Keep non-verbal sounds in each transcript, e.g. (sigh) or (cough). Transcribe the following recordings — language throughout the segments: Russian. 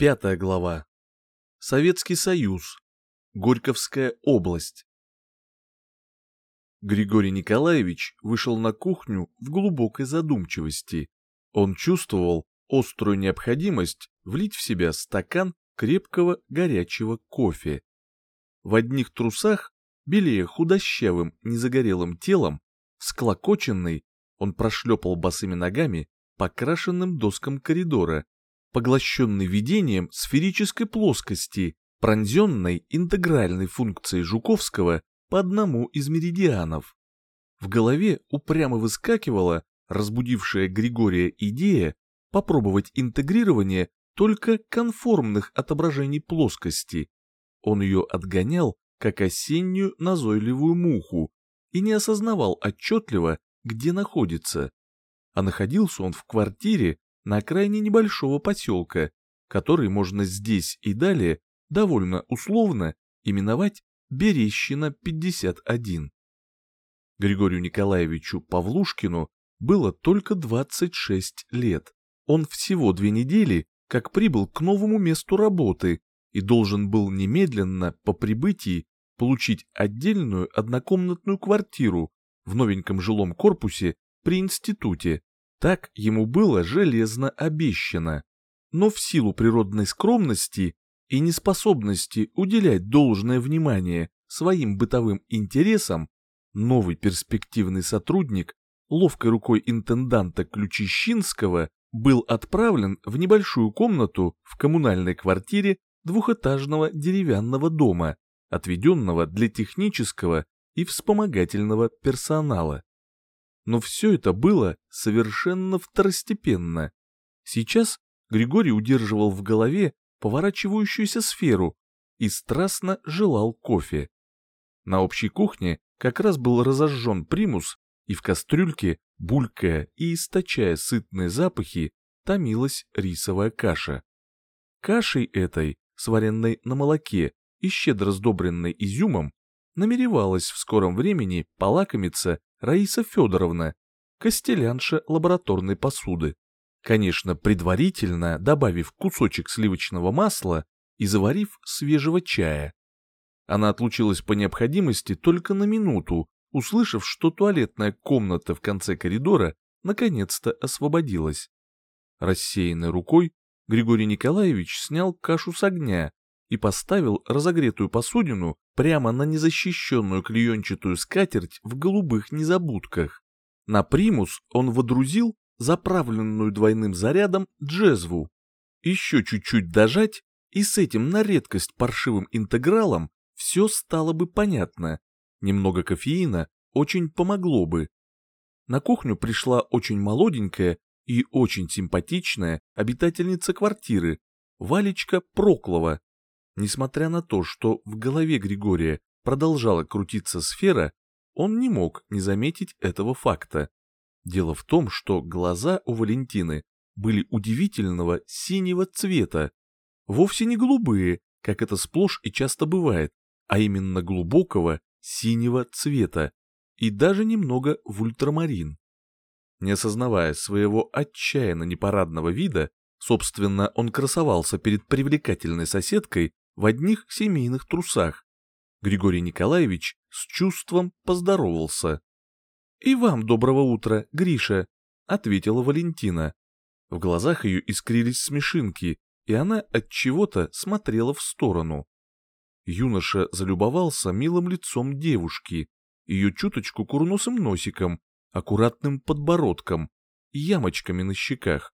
Пятая глава. Советский Союз. Горьковская область. Григорий Николаевич вышел на кухню в глубокой задумчивости. Он чувствовал острую необходимость влить в себя стакан крепкого горячего кофе. В одних трусах, белее худощавым незагорелым телом, склокоченный, он прошлепал босыми ногами по крашенным доскам коридора, поглощенный видением сферической плоскости, пронзенной интегральной функцией Жуковского по одному из меридианов. В голове упрямо выскакивала разбудившая Григория идея попробовать интегрирование только конформных отображений плоскости. Он ее отгонял, как осеннюю назойливую муху, и не осознавал отчетливо, где находится. А находился он в квартире на окраине небольшого поселка, который можно здесь и далее довольно условно именовать Берещина 51. Григорию Николаевичу Павлушкину было только 26 лет. Он всего две недели как прибыл к новому месту работы и должен был немедленно по прибытии получить отдельную однокомнатную квартиру в новеньком жилом корпусе при институте. Так ему было железно обещано. Но в силу природной скромности и неспособности уделять должное внимание своим бытовым интересам, новый перспективный сотрудник ловкой рукой интенданта Ключищинского был отправлен в небольшую комнату в коммунальной квартире двухэтажного деревянного дома, отведенного для технического и вспомогательного персонала. Но все это было совершенно второстепенно. Сейчас Григорий удерживал в голове поворачивающуюся сферу и страстно желал кофе. На общей кухне как раз был разожжен примус, и в кастрюльке, булькая и источая сытные запахи, томилась рисовая каша. Кашей этой, сваренной на молоке и щедро сдобренной изюмом, намеревалась в скором времени полакомиться Раиса Федоровна, костелянша лабораторной посуды. Конечно, предварительно добавив кусочек сливочного масла и заварив свежего чая. Она отлучилась по необходимости только на минуту, услышав, что туалетная комната в конце коридора наконец-то освободилась. Рассеянной рукой Григорий Николаевич снял кашу с огня и поставил разогретую посудину прямо на незащищенную клеенчатую скатерть в голубых незабудках. На примус он водрузил заправленную двойным зарядом джезву. Еще чуть-чуть дожать, и с этим на редкость паршивым интегралом все стало бы понятно. Немного кофеина очень помогло бы. На кухню пришла очень молоденькая и очень симпатичная обитательница квартиры, Валечка Проклова. Несмотря на то, что в голове Григория продолжала крутиться сфера, он не мог не заметить этого факта. Дело в том, что глаза у Валентины были удивительного синего цвета, вовсе не голубые, как это сплошь и часто бывает, а именно глубокого синего цвета и даже немного в ультрамарин. Не осознавая своего отчаянно непарадного вида, собственно, он красовался перед привлекательной соседкой в одних семейных трусах. Григорий Николаевич с чувством поздоровался. «И вам доброго утра, Гриша», — ответила Валентина. В глазах ее искрились смешинки, и она от чего-то смотрела в сторону. Юноша залюбовался милым лицом девушки, ее чуточку курносым носиком, аккуратным подбородком ямочками на щеках.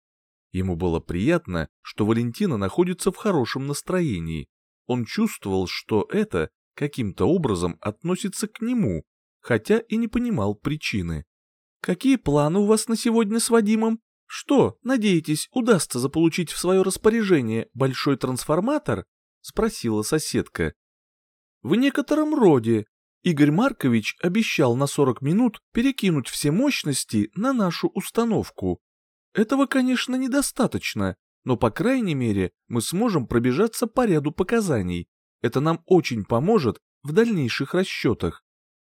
Ему было приятно, что Валентина находится в хорошем настроении. Он чувствовал, что это каким-то образом относится к нему, хотя и не понимал причины. «Какие планы у вас на сегодня с Вадимом? Что, надеетесь, удастся заполучить в свое распоряжение большой трансформатор?» — спросила соседка. В некотором роде. Игорь Маркович обещал на 40 минут перекинуть все мощности на нашу установку. Этого, конечно, недостаточно, но, по крайней мере, мы сможем пробежаться по ряду показаний. Это нам очень поможет в дальнейших расчетах.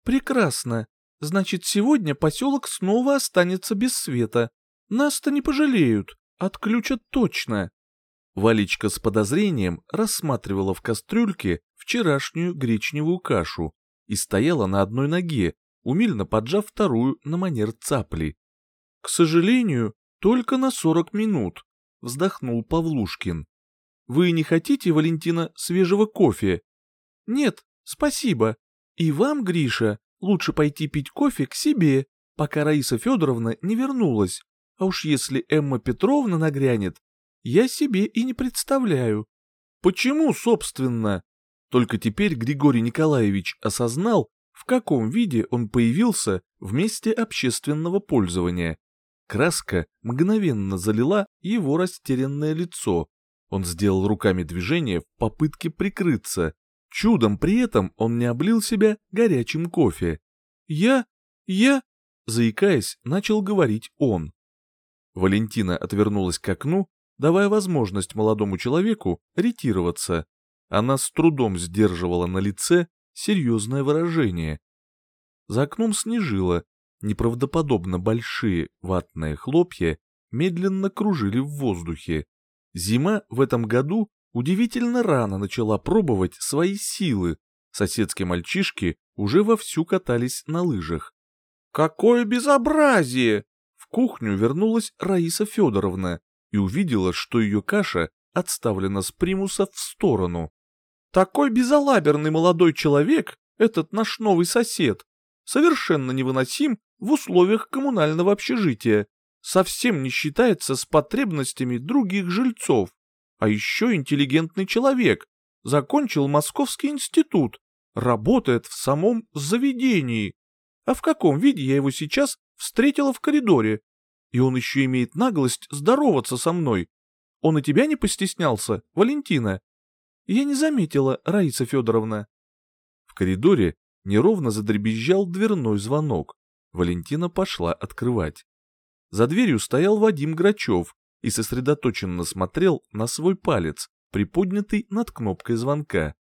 Прекрасно. Значит, сегодня поселок снова останется без света. Нас-то не пожалеют, отключат точно. Валечка с подозрением рассматривала в кастрюльке вчерашнюю гречневую кашу и стояла на одной ноге, умильно поджав вторую на манер цапли. «К сожалению, только на сорок минут», — вздохнул Павлушкин. «Вы не хотите, Валентина, свежего кофе?» «Нет, спасибо. И вам, Гриша, лучше пойти пить кофе к себе, пока Раиса Федоровна не вернулась. А уж если Эмма Петровна нагрянет, я себе и не представляю. Почему, собственно? Только теперь Григорий Николаевич осознал, в каком виде он появился в месте общественного пользования. Краска мгновенно залила его растерянное лицо. Он сделал руками движение в попытке прикрыться. Чудом при этом он не облил себя горячим кофе. «Я... я...» Заикаясь, начал говорить он. Валентина отвернулась к окну давая возможность молодому человеку ретироваться. Она с трудом сдерживала на лице серьезное выражение. За окном снежило, неправдоподобно большие ватные хлопья медленно кружили в воздухе. Зима в этом году удивительно рано начала пробовать свои силы. Соседские мальчишки уже вовсю катались на лыжах. «Какое безобразие!» В кухню вернулась Раиса Федоровна и увидела, что ее каша отставлена с примуса в сторону. Такой безалаберный молодой человек, этот наш новый сосед, совершенно невыносим в условиях коммунального общежития, совсем не считается с потребностями других жильцов. А еще интеллигентный человек, закончил Московский институт, работает в самом заведении. А в каком виде я его сейчас встретила в коридоре, и он еще имеет наглость здороваться со мной. Он и тебя не постеснялся, Валентина? Я не заметила, Раиса Федоровна. В коридоре неровно задребезжал дверной звонок. Валентина пошла открывать. За дверью стоял Вадим Грачев и сосредоточенно смотрел на свой палец, приподнятый над кнопкой звонка.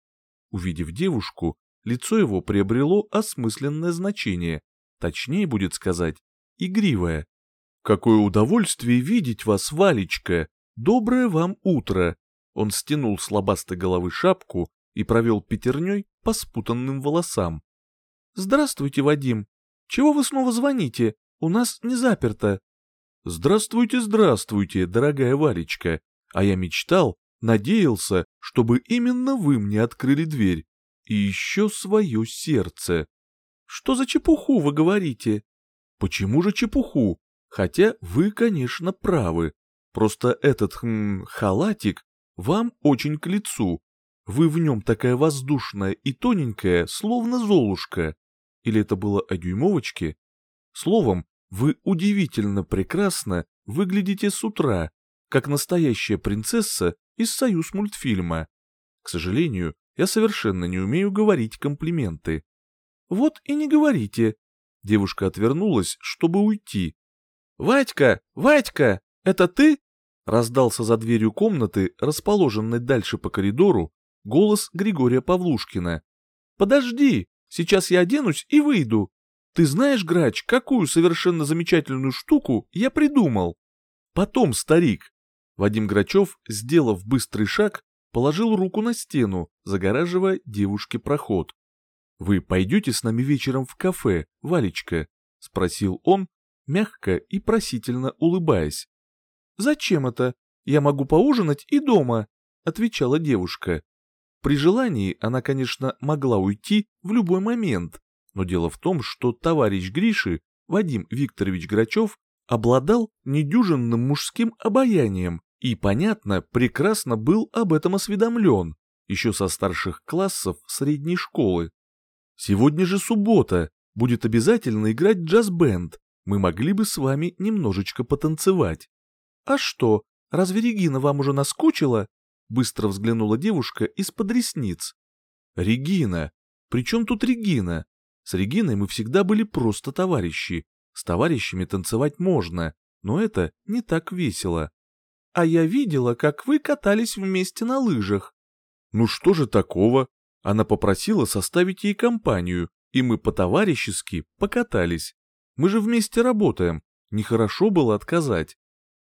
Увидев девушку, лицо его приобрело осмысленное значение, точнее будет сказать, игривое. «Какое удовольствие видеть вас, Валечка! Доброе вам утро!» Он стянул с лобастой головы шапку и провел пятерней по спутанным волосам. «Здравствуйте, Вадим! Чего вы снова звоните? У нас не заперто!» «Здравствуйте, здравствуйте, дорогая Валечка! А я мечтал, надеялся, чтобы именно вы мне открыли дверь. И еще свое сердце!» «Что за чепуху вы говорите?» «Почему же чепуху? Хотя вы, конечно, правы. Просто этот хм, халатик вам очень к лицу. Вы в нем такая воздушная и тоненькая, словно золушка. Или это было о дюймовочке? Словом, вы удивительно прекрасно выглядите с утра, как настоящая принцесса из союз мультфильма. К сожалению, я совершенно не умею говорить комплименты. Вот и не говорите. Девушка отвернулась, чтобы уйти, «Вадька! Вадька! Это ты?» Раздался за дверью комнаты, расположенной дальше по коридору, голос Григория Павлушкина. «Подожди, сейчас я оденусь и выйду. Ты знаешь, Грач, какую совершенно замечательную штуку я придумал?» «Потом, старик!» Вадим Грачев, сделав быстрый шаг, положил руку на стену, загораживая девушке проход. «Вы пойдете с нами вечером в кафе, Валечка?» — спросил он, мягко и просительно улыбаясь. «Зачем это? Я могу поужинать и дома», — отвечала девушка. При желании она, конечно, могла уйти в любой момент, но дело в том, что товарищ Гриши, Вадим Викторович Грачев, обладал недюжинным мужским обаянием и, понятно, прекрасно был об этом осведомлен, еще со старших классов средней школы. Сегодня же суббота, будет обязательно играть джаз-бенд, мы могли бы с вами немножечко потанцевать. А что, разве Регина вам уже наскучила? Быстро взглянула девушка из-под ресниц. Регина? При чем тут Регина? С Региной мы всегда были просто товарищи. С товарищами танцевать можно, но это не так весело. А я видела, как вы катались вместе на лыжах. Ну что же такого? Она попросила составить ей компанию, и мы по-товарищески покатались. Мы же вместе работаем. Нехорошо было отказать.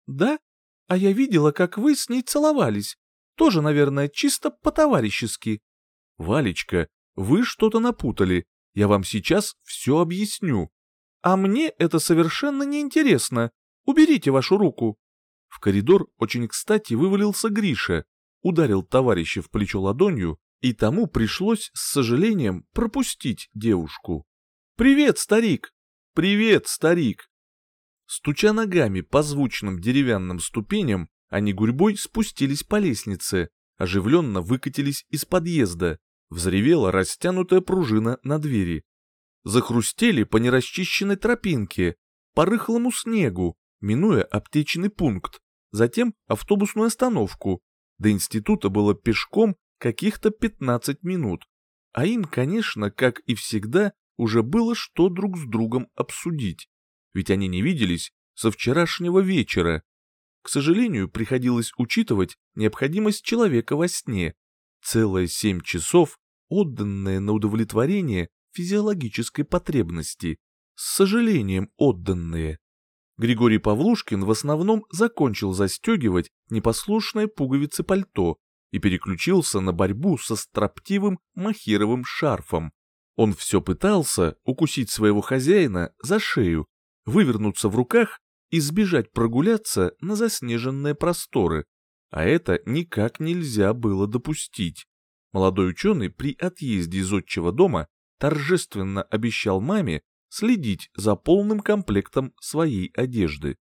Да? А я видела, как вы с ней целовались. Тоже, наверное, чисто по-товарищески. Валечка, вы что-то напутали. Я вам сейчас все объясню. А мне это совершенно неинтересно. Уберите вашу руку. В коридор очень кстати вывалился Гриша, ударил товарища в плечо ладонью, и тому пришлось с сожалением пропустить девушку. «Привет, старик!» «Привет, старик!» Стуча ногами по звучным деревянным ступеням, они гурьбой спустились по лестнице, оживленно выкатились из подъезда, взревела растянутая пружина на двери. Захрустели по нерасчищенной тропинке, по рыхлому снегу, минуя аптечный пункт, затем автобусную остановку. До института было пешком каких-то 15 минут. А им, конечно, как и всегда, уже было что друг с другом обсудить. Ведь они не виделись со вчерашнего вечера. К сожалению, приходилось учитывать необходимость человека во сне. Целые семь часов, отданные на удовлетворение физиологической потребности. С сожалением отданные. Григорий Павлушкин в основном закончил застегивать непослушные пуговицы пальто и переключился на борьбу со строптивым махировым шарфом. Он все пытался укусить своего хозяина за шею, вывернуться в руках и сбежать прогуляться на заснеженные просторы, а это никак нельзя было допустить. Молодой ученый при отъезде из отчего дома торжественно обещал маме следить за полным комплектом своей одежды.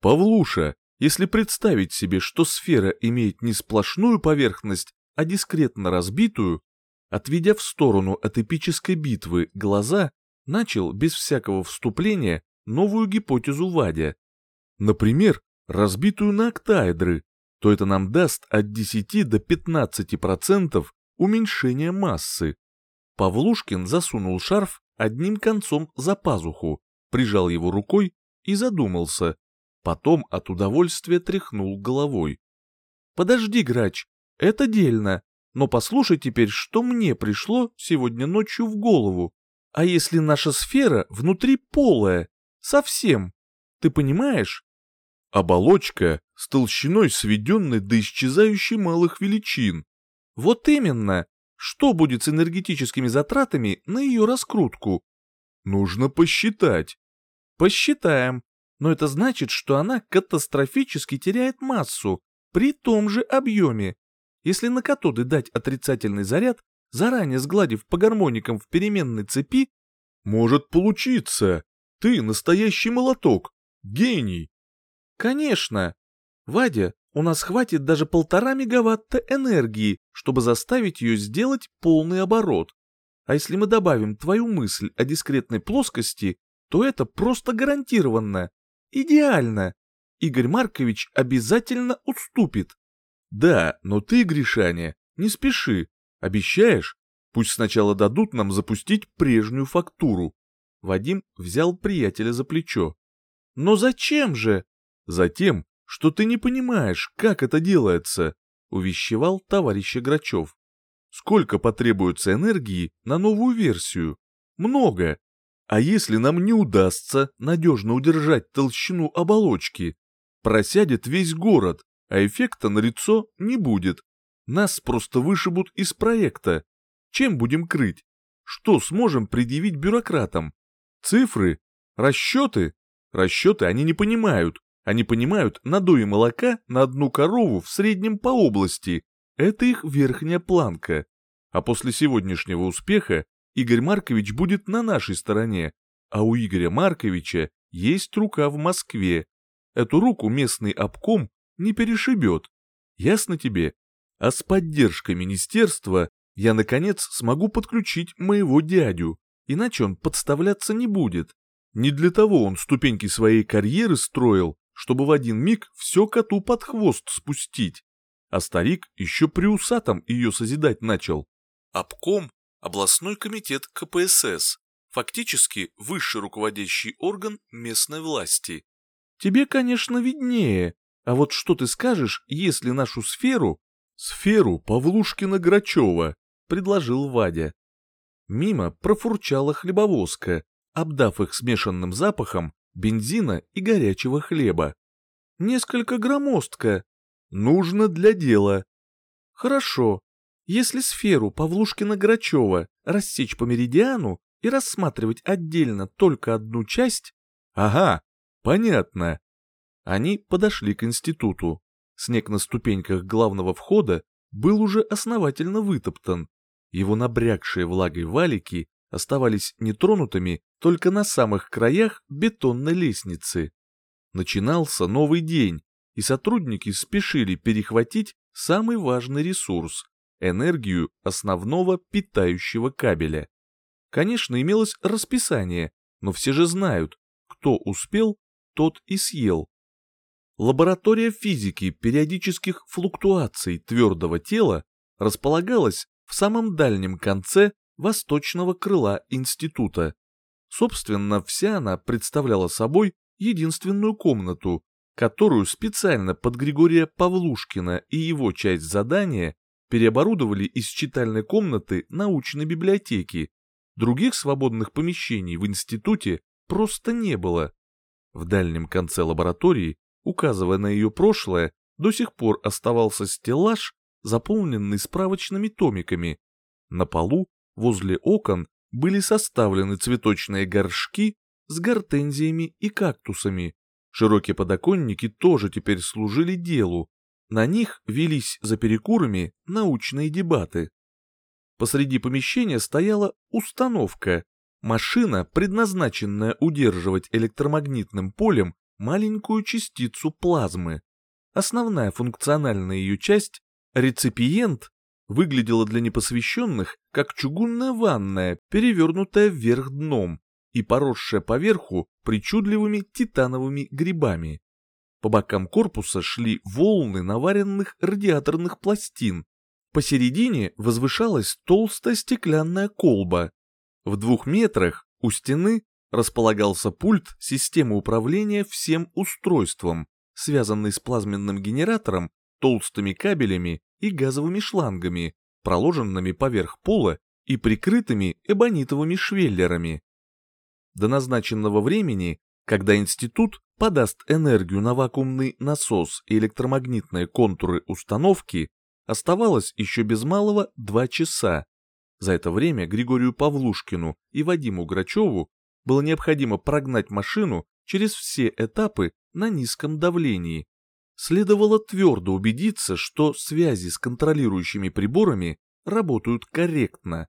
Павлуша, если представить себе, что сфера имеет не сплошную поверхность, а дискретно разбитую, отведя в сторону от эпической битвы глаза, начал без всякого вступления новую гипотезу Вадя. Например, разбитую на октаэдры, то это нам даст от 10 до 15% уменьшения массы. Павлушкин засунул шарф одним концом за пазуху, прижал его рукой и задумался. Потом от удовольствия тряхнул головой. «Подожди, грач, это дельно, но послушай теперь, что мне пришло сегодня ночью в голову. А если наша сфера внутри полая? Совсем. Ты понимаешь?» Оболочка с толщиной сведенной до исчезающей малых величин. Вот именно. Что будет с энергетическими затратами на ее раскрутку? Нужно посчитать. Посчитаем. Но это значит, что она катастрофически теряет массу при том же объеме. Если на катоды дать отрицательный заряд, заранее сгладив по гармоникам в переменной цепи, может получиться. Ты настоящий молоток, гений. Конечно. Вадя, у нас хватит даже полтора мегаватта энергии, чтобы заставить ее сделать полный оборот. А если мы добавим твою мысль о дискретной плоскости, то это просто гарантированно. Идеально. Игорь Маркович обязательно уступит. Да, но ты, Гришаня, не спеши. Обещаешь? Пусть сначала дадут нам запустить прежнюю фактуру. Вадим взял приятеля за плечо. Но зачем же? Затем, что ты не понимаешь, как это делается», — увещевал товарищ Грачев. «Сколько потребуется энергии на новую версию? Много. А если нам не удастся надежно удержать толщину оболочки? Просядет весь город, а эффекта на лицо не будет. Нас просто вышибут из проекта. Чем будем крыть? Что сможем предъявить бюрократам? Цифры? Расчеты? Расчеты они не понимают. Они понимают, надои молока на одну корову в среднем по области. Это их верхняя планка. А после сегодняшнего успеха Игорь Маркович будет на нашей стороне, а у Игоря Марковича есть рука в Москве. Эту руку местный обком не перешибет. Ясно тебе? А с поддержкой министерства я, наконец, смогу подключить моего дядю, иначе он подставляться не будет. Не для того он ступеньки своей карьеры строил, чтобы в один миг все коту под хвост спустить. А старик еще при усатом ее созидать начал. Обком – областной комитет КПСС, фактически высший руководящий орган местной власти. Тебе, конечно, виднее, а вот что ты скажешь, если нашу сферу... Сферу Павлушкина-Грачева, предложил Вадя. Мимо профурчала хлебовозка, обдав их смешанным запахом бензина и горячего хлеба. Несколько громоздко. Нужно для дела. Хорошо. Если сферу Павлушкина-Грачева рассечь по меридиану и рассматривать отдельно только одну часть... Ага, понятно. Они подошли к институту. Снег на ступеньках главного входа был уже основательно вытоптан. Его набрякшие влагой валики оставались нетронутыми только на самых краях бетонной лестницы. Начинался новый день, и сотрудники спешили перехватить самый важный ресурс – энергию основного питающего кабеля. Конечно, имелось расписание, но все же знают, кто успел, тот и съел. Лаборатория физики периодических флуктуаций твердого тела располагалась в самом дальнем конце восточного крыла института. Собственно, вся она представляла собой единственную комнату, которую специально под Григория Павлушкина и его часть задания переоборудовали из читальной комнаты научной библиотеки. Других свободных помещений в институте просто не было. В дальнем конце лаборатории, указывая на ее прошлое, до сих пор оставался стеллаж, заполненный справочными томиками. На полу, возле окон, были составлены цветочные горшки с гортензиями и кактусами. Широкие подоконники тоже теперь служили делу. На них велись за перекурами научные дебаты. Посреди помещения стояла установка, машина, предназначенная удерживать электромагнитным полем маленькую частицу плазмы. Основная функциональная ее часть, реципиент, выглядела для непосвященных как чугунная ванная, перевернутая вверх дном и поросшая поверху причудливыми титановыми грибами. По бокам корпуса шли волны наваренных радиаторных пластин. Посередине возвышалась толстая стеклянная колба. В двух метрах у стены располагался пульт системы управления всем устройством, связанный с плазменным генератором, толстыми кабелями и газовыми шлангами, проложенными поверх пола и прикрытыми эбонитовыми швеллерами. До назначенного времени, когда институт подаст энергию на вакуумный насос и электромагнитные контуры установки, оставалось еще без малого два часа. За это время Григорию Павлушкину и Вадиму Грачеву было необходимо прогнать машину через все этапы на низком давлении. Следовало твердо убедиться, что связи с контролирующими приборами работают корректно.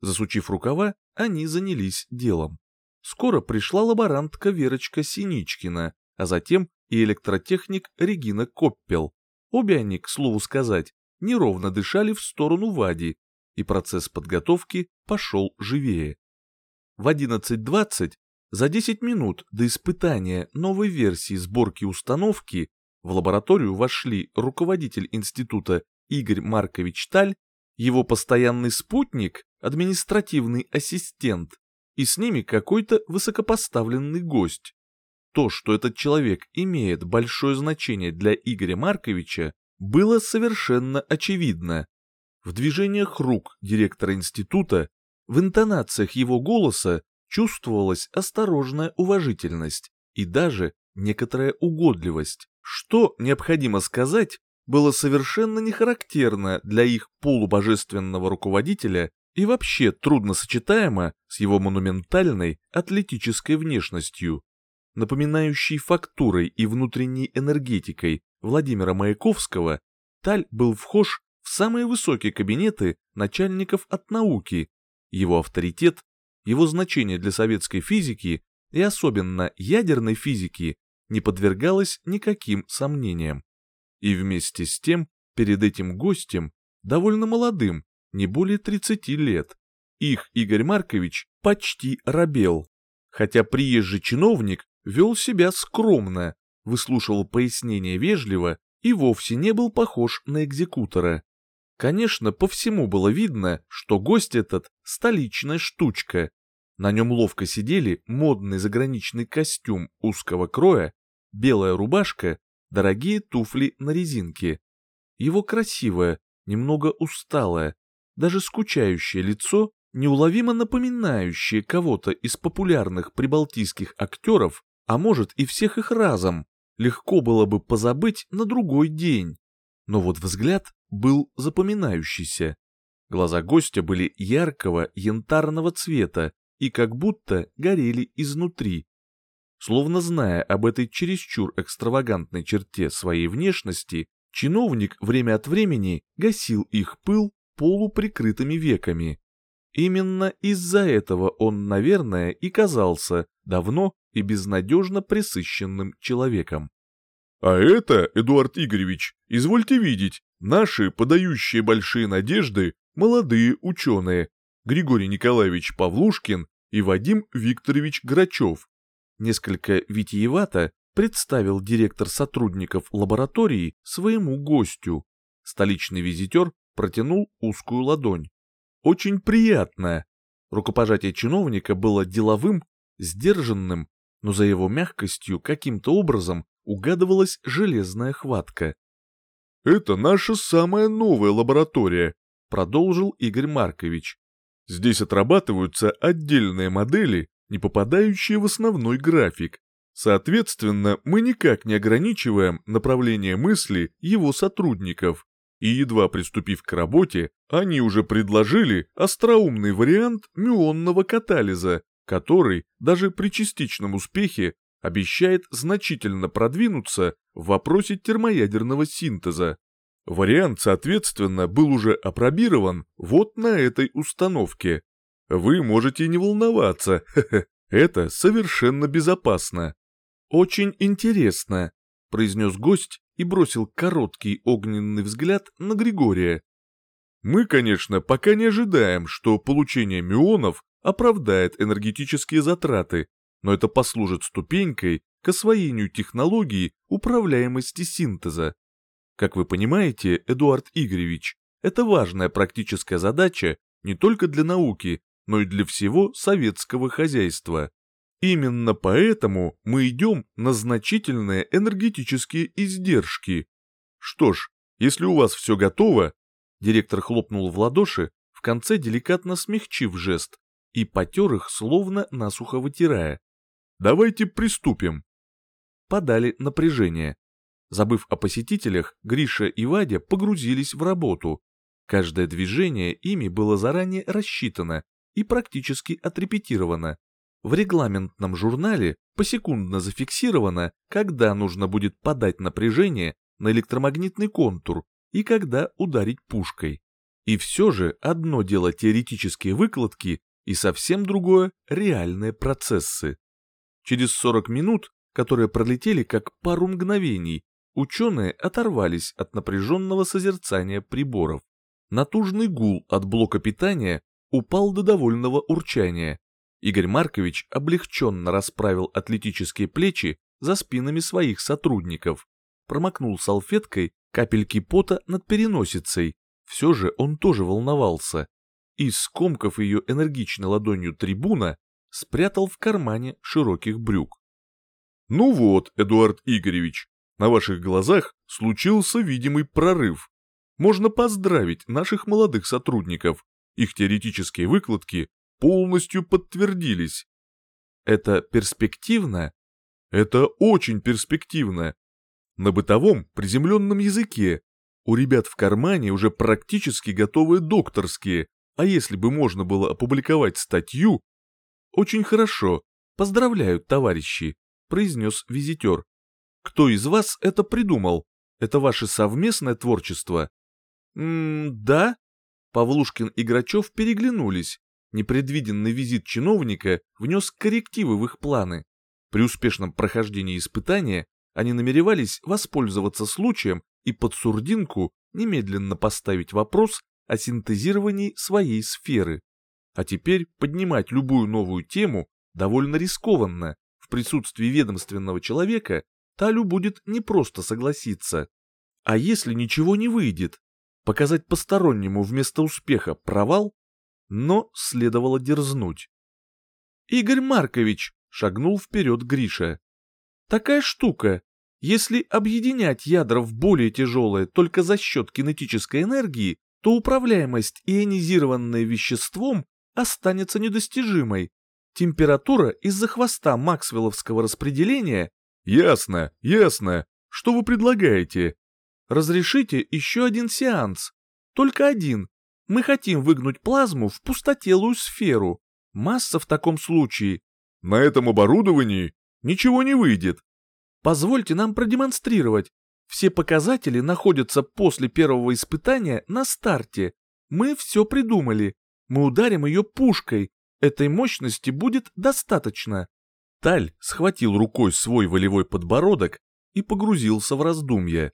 Засучив рукава, они занялись делом. Скоро пришла лаборантка Верочка Синичкина, а затем и электротехник Регина Коппел. Обе они, к слову сказать, неровно дышали в сторону Вади, и процесс подготовки пошел живее. В 11.20, за 10 минут до испытания новой версии сборки установки, в лабораторию вошли руководитель института Игорь Маркович Таль, его постоянный спутник, административный ассистент и с ними какой-то высокопоставленный гость. То, что этот человек имеет большое значение для Игоря Марковича, было совершенно очевидно. В движениях рук директора института, в интонациях его голоса чувствовалась осторожная уважительность и даже некоторая угодливость, что, необходимо сказать, было совершенно не характерно для их полубожественного руководителя и вообще трудно сочетаемо с его монументальной атлетической внешностью, напоминающей фактурой и внутренней энергетикой Владимира Маяковского, Таль был вхож в самые высокие кабинеты начальников от науки, его авторитет, его значение для советской физики и особенно ядерной физики не подвергалось никаким сомнениям. И вместе с тем, перед этим гостем, довольно молодым, не более 30 лет. Их Игорь Маркович почти робел. Хотя приезжий чиновник вел себя скромно, выслушивал пояснения вежливо и вовсе не был похож на экзекутора. Конечно, по всему было видно, что гость этот – столичная штучка. На нем ловко сидели модный заграничный костюм узкого кроя, белая рубашка, дорогие туфли на резинке. Его красивое, немного усталое, даже скучающее лицо, неуловимо напоминающее кого-то из популярных прибалтийских актеров, а может и всех их разом, легко было бы позабыть на другой день. Но вот взгляд был запоминающийся. Глаза гостя были яркого янтарного цвета и как будто горели изнутри. Словно зная об этой чересчур экстравагантной черте своей внешности, чиновник время от времени гасил их пыл полуприкрытыми веками. Именно из-за этого он, наверное, и казался давно и безнадежно пресыщенным человеком. А это, Эдуард Игоревич, извольте видеть, наши, подающие большие надежды, молодые ученые, Григорий Николаевич Павлушкин и Вадим Викторович Грачев. Несколько витиевато представил директор сотрудников лаборатории своему гостю. Столичный визитер протянул узкую ладонь. Очень приятно. Рукопожатие чиновника было деловым, сдержанным, но за его мягкостью каким-то образом угадывалась железная хватка. «Это наша самая новая лаборатория», — продолжил Игорь Маркович. «Здесь отрабатываются отдельные модели, не попадающие в основной график. Соответственно, мы никак не ограничиваем направление мысли его сотрудников. И едва приступив к работе, они уже предложили остроумный вариант мюонного катализа, который, даже при частичном успехе, обещает значительно продвинуться в вопросе термоядерного синтеза. Вариант, соответственно, был уже опробирован вот на этой установке. Вы можете не волноваться, (laughs) это совершенно безопасно. Очень интересно, произнес гость и бросил короткий огненный взгляд на Григория. Мы, конечно, пока не ожидаем, что получение мюонов оправдает энергетические затраты, но это послужит ступенькой к освоению технологии управляемости синтеза. Как вы понимаете, Эдуард Игоревич, это важная практическая задача не только для науки, но и для всего советского хозяйства. Именно поэтому мы идем на значительные энергетические издержки. Что ж, если у вас все готово, директор хлопнул в ладоши, в конце деликатно смягчив жест, и потер их, словно насухо вытирая. Давайте приступим. Подали напряжение. Забыв о посетителях, Гриша и Вадя погрузились в работу. Каждое движение ими было заранее рассчитано и практически отрепетировано. В регламентном журнале посекундно зафиксировано, когда нужно будет подать напряжение на электромагнитный контур и когда ударить пушкой. И все же одно дело теоретические выкладки и совсем другое – реальные процессы. Через 40 минут, которые пролетели как пару мгновений, ученые оторвались от напряженного созерцания приборов. Натужный гул от блока питания упал до довольного урчания. Игорь Маркович облегченно расправил атлетические плечи за спинами своих сотрудников, промокнул салфеткой капельки пота над переносицей, все же он тоже волновался, и, скомкав ее энергичной ладонью трибуна, спрятал в кармане широких брюк. «Ну вот, Эдуард Игоревич, на ваших глазах случился видимый прорыв. Можно поздравить наших молодых сотрудников. Их теоретические выкладки полностью подтвердились. Это перспективно? Это очень перспективно. На бытовом приземленном языке у ребят в кармане уже практически готовые докторские, а если бы можно было опубликовать статью, «Очень хорошо. Поздравляю, товарищи», — произнес визитер. «Кто из вас это придумал? Это ваше совместное творчество?» «М-да?» Павлушкин и Грачев переглянулись. Непредвиденный визит чиновника внес коррективы в их планы. При успешном прохождении испытания они намеревались воспользоваться случаем и под сурдинку немедленно поставить вопрос о синтезировании своей сферы. А теперь поднимать любую новую тему довольно рискованно. В присутствии ведомственного человека Талю будет не просто согласиться. А если ничего не выйдет? Показать постороннему вместо успеха провал? Но следовало дерзнуть. «Игорь Маркович!» — шагнул вперед Гриша. «Такая штука. Если объединять ядра в более тяжелое только за счет кинетической энергии, то управляемость ионизированной веществом останется недостижимой. Температура из-за хвоста максвелловского распределения... Ясно, ясно. Что вы предлагаете? Разрешите еще один сеанс. Только один. Мы хотим выгнуть плазму в пустотелую сферу. Масса в таком случае. На этом оборудовании ничего не выйдет. Позвольте нам продемонстрировать. Все показатели находятся после первого испытания на старте. Мы все придумали. Мы ударим ее пушкой. Этой мощности будет достаточно. Таль схватил рукой свой волевой подбородок и погрузился в раздумья.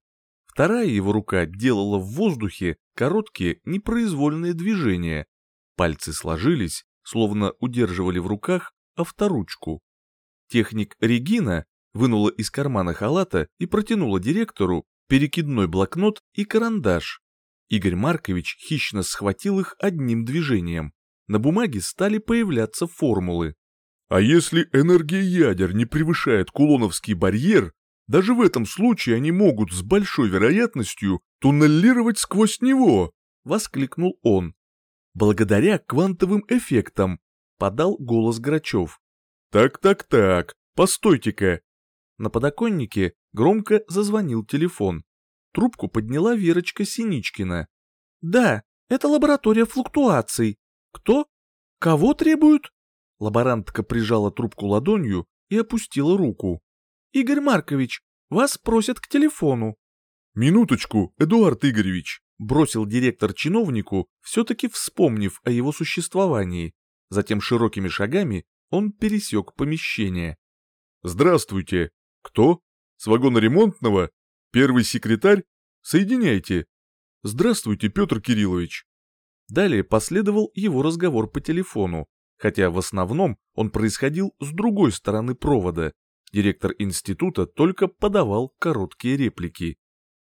Вторая его рука делала в воздухе короткие непроизвольные движения. Пальцы сложились, словно удерживали в руках авторучку. Техник Регина вынула из кармана халата и протянула директору перекидной блокнот и карандаш. Игорь Маркович хищно схватил их одним движением. На бумаге стали появляться формулы. А если энергия ядер не превышает кулоновский барьер, даже в этом случае они могут с большой вероятностью туннелировать сквозь него, воскликнул он. Благодаря квантовым эффектам, подал голос Грачев. Так-так-так, постойте-ка. На подоконнике громко зазвонил телефон. Трубку подняла Верочка Синичкина. «Да, это лаборатория флуктуаций. Кто? Кого требуют?» Лаборантка прижала трубку ладонью и опустила руку. «Игорь Маркович, вас просят к телефону». «Минуточку, Эдуард Игоревич», — бросил директор чиновнику, все-таки вспомнив о его существовании. Затем широкими шагами он пересек помещение. «Здравствуйте. Кто? С вагона ремонтного? Первый секретарь? Соединяйте. Здравствуйте, Петр Кириллович». Далее последовал его разговор по телефону, хотя в основном он происходил с другой стороны провода. Директор института только подавал короткие реплики.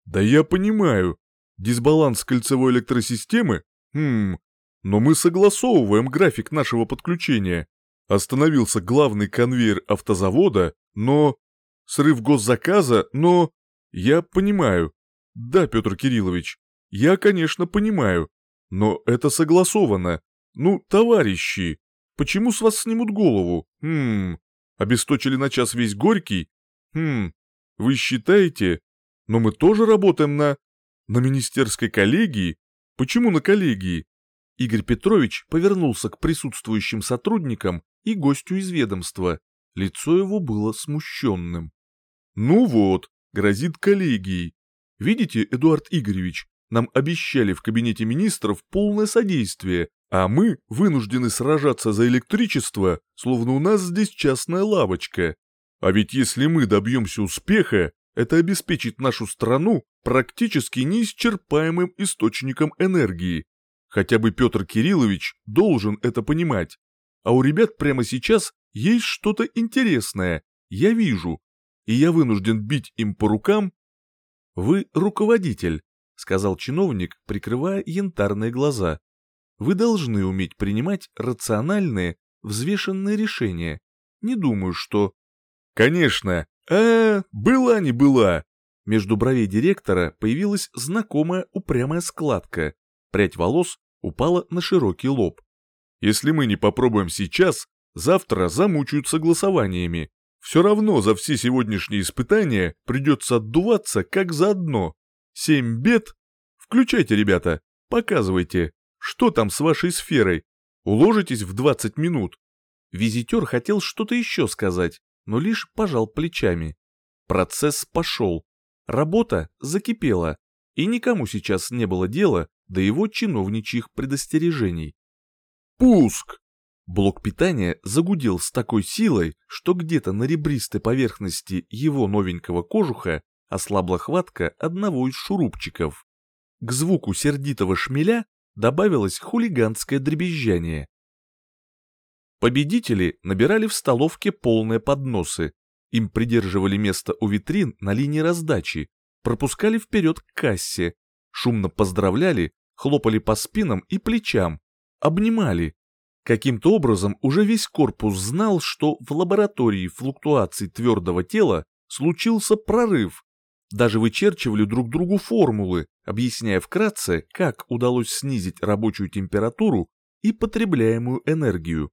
«Да я понимаю. Дисбаланс кольцевой электросистемы? Хм, но мы согласовываем график нашего подключения. Остановился главный конвейер автозавода, но... Срыв госзаказа, но... Я понимаю. Да, Петр Кириллович, я, конечно, понимаю. Но это согласовано. Ну, товарищи, почему с вас снимут голову? Хм, обесточили на час весь Горький? Хм, вы считаете? Но мы тоже работаем на... На министерской коллегии? Почему на коллегии? Игорь Петрович повернулся к присутствующим сотрудникам и гостю из ведомства. Лицо его было смущенным. «Ну вот, грозит коллегией. Видите, Эдуард Игоревич, нам обещали в кабинете министров полное содействие, а мы вынуждены сражаться за электричество, словно у нас здесь частная лавочка. А ведь если мы добьемся успеха, это обеспечит нашу страну практически неисчерпаемым источником энергии. Хотя бы Петр Кириллович должен это понимать. А у ребят прямо сейчас есть что-то интересное, я вижу, и я вынужден бить им по рукам. Вы руководитель, сказал чиновник, прикрывая янтарные глаза. Вы должны уметь принимать рациональные, взвешенные решения. Не думаю, что... Конечно, а, была не была. Между бровей директора появилась знакомая упрямая складка. Прядь волос упала на широкий лоб. Если мы не попробуем сейчас, завтра замучают согласованиями. Все равно за все сегодняшние испытания придется отдуваться как за одно. Семь бед? Включайте, ребята, показывайте, что там с вашей сферой. Уложитесь в 20 минут. Визитер хотел что-то еще сказать, но лишь пожал плечами. Процесс пошел. Работа закипела, и никому сейчас не было дела до его чиновничьих предостережений. Пуск! Блок питания загудел с такой силой, что где-то на ребристой поверхности его новенького кожуха ослабла хватка одного из шурупчиков. К звуку сердитого шмеля добавилось хулиганское дребезжание. Победители набирали в столовке полные подносы. Им придерживали место у витрин на линии раздачи, пропускали вперед к кассе, шумно поздравляли, хлопали по спинам и плечам, обнимали. Каким-то образом уже весь корпус знал, что в лаборатории флуктуаций твердого тела случился прорыв. Даже вычерчивали друг другу формулы, объясняя вкратце, как удалось снизить рабочую температуру и потребляемую энергию.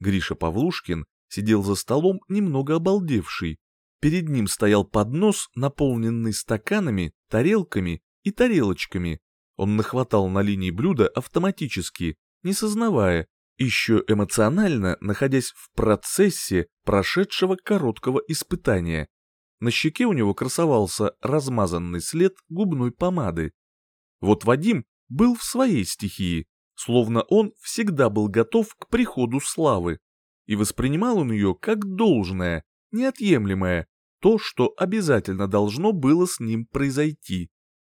Гриша Павлушкин сидел за столом немного обалдевший. Перед ним стоял поднос, наполненный стаканами, тарелками и тарелочками. Он нахватал на линии блюда автоматически, не сознавая, еще эмоционально находясь в процессе прошедшего короткого испытания. На щеке у него красовался размазанный след губной помады. Вот Вадим был в своей стихии, словно он всегда был готов к приходу славы, и воспринимал он ее как должное, неотъемлемое, то, что обязательно должно было с ним произойти.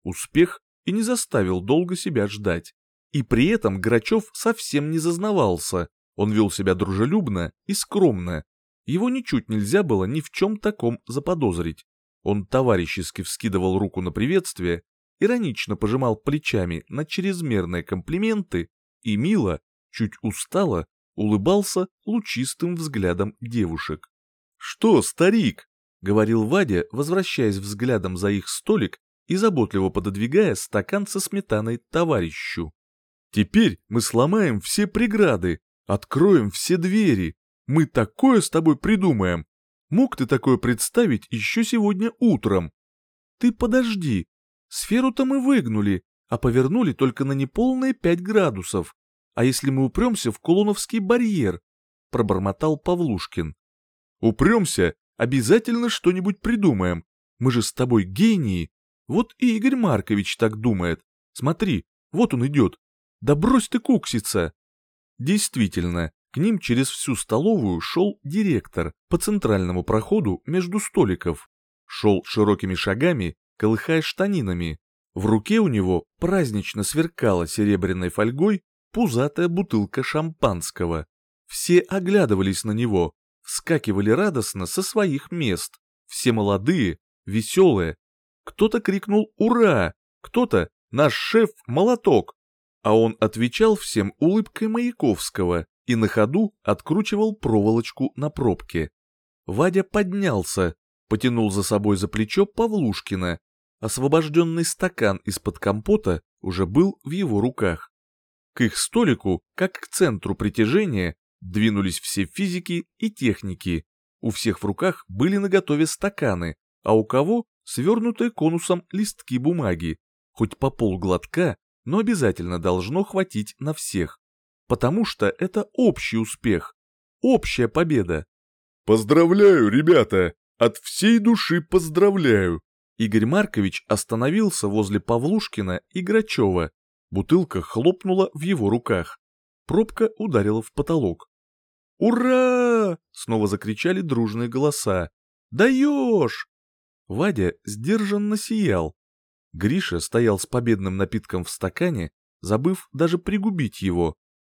Успех и не заставил долго себя ждать. И при этом Грачев совсем не зазнавался, он вел себя дружелюбно и скромно. Его ничуть нельзя было ни в чем таком заподозрить. Он товарищески вскидывал руку на приветствие, иронично пожимал плечами на чрезмерные комплименты и мило, чуть устало, улыбался лучистым взглядом девушек. «Что, старик?» — говорил Вадя, возвращаясь взглядом за их столик и заботливо пододвигая стакан со сметаной товарищу. Теперь мы сломаем все преграды, откроем все двери. Мы такое с тобой придумаем. Мог ты такое представить еще сегодня утром? Ты подожди. Сферу-то мы выгнули, а повернули только на неполные пять градусов. А если мы упремся в Кулоновский барьер? Пробормотал Павлушкин. Упремся, обязательно что-нибудь придумаем. Мы же с тобой гении. Вот и Игорь Маркович так думает. Смотри, вот он идет. Да брось ты кукситься!» Действительно, к ним через всю столовую шел директор по центральному проходу между столиков. Шел широкими шагами, колыхая штанинами. В руке у него празднично сверкала серебряной фольгой пузатая бутылка шампанского. Все оглядывались на него, вскакивали радостно со своих мест. Все молодые, веселые. Кто-то крикнул «Ура!», кто-то «Наш шеф – молоток!», а он отвечал всем улыбкой Маяковского и на ходу откручивал проволочку на пробке. Вадя поднялся, потянул за собой за плечо Павлушкина. Освобожденный стакан из-под компота уже был в его руках. К их столику, как к центру притяжения, двинулись все физики и техники. У всех в руках были наготове стаканы, а у кого свернутые конусом листки бумаги. Хоть по полглотка, но обязательно должно хватить на всех. Потому что это общий успех, общая победа. «Поздравляю, ребята! От всей души поздравляю!» Игорь Маркович остановился возле Павлушкина и Грачева. Бутылка хлопнула в его руках. Пробка ударила в потолок. «Ура!» — снова закричали дружные голоса. «Даешь!» Вадя сдержанно сиял, Гриша стоял с победным напитком в стакане, забыв даже пригубить его.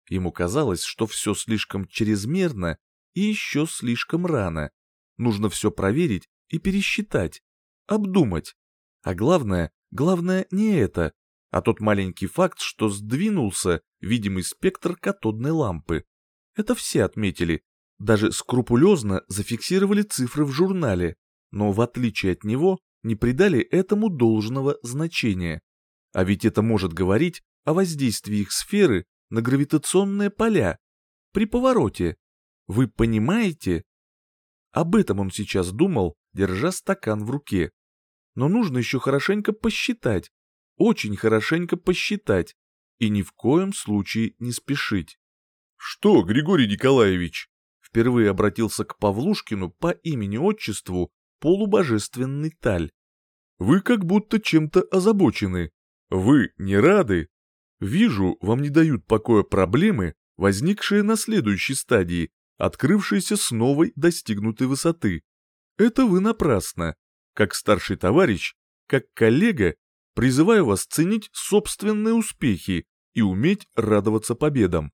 Ему казалось, что все слишком чрезмерно и еще слишком рано. Нужно все проверить и пересчитать, обдумать. А главное, главное не это, а тот маленький факт, что сдвинулся видимый спектр катодной лампы. Это все отметили, даже скрупулезно зафиксировали цифры в журнале, но в отличие от него, не придали этому должного значения. А ведь это может говорить о воздействии их сферы на гравитационные поля при повороте. Вы понимаете? Об этом он сейчас думал, держа стакан в руке. Но нужно еще хорошенько посчитать, очень хорошенько посчитать, и ни в коем случае не спешить. «Что, Григорий Николаевич?» Впервые обратился к Павлушкину по имени-отчеству полубожественный таль. «Вы как будто чем-то озабочены. Вы не рады? Вижу, вам не дают покоя проблемы, возникшие на следующей стадии, открывшиеся с новой достигнутой высоты. Это вы напрасно. Как старший товарищ, как коллега, призываю вас ценить собственные успехи и уметь радоваться победам.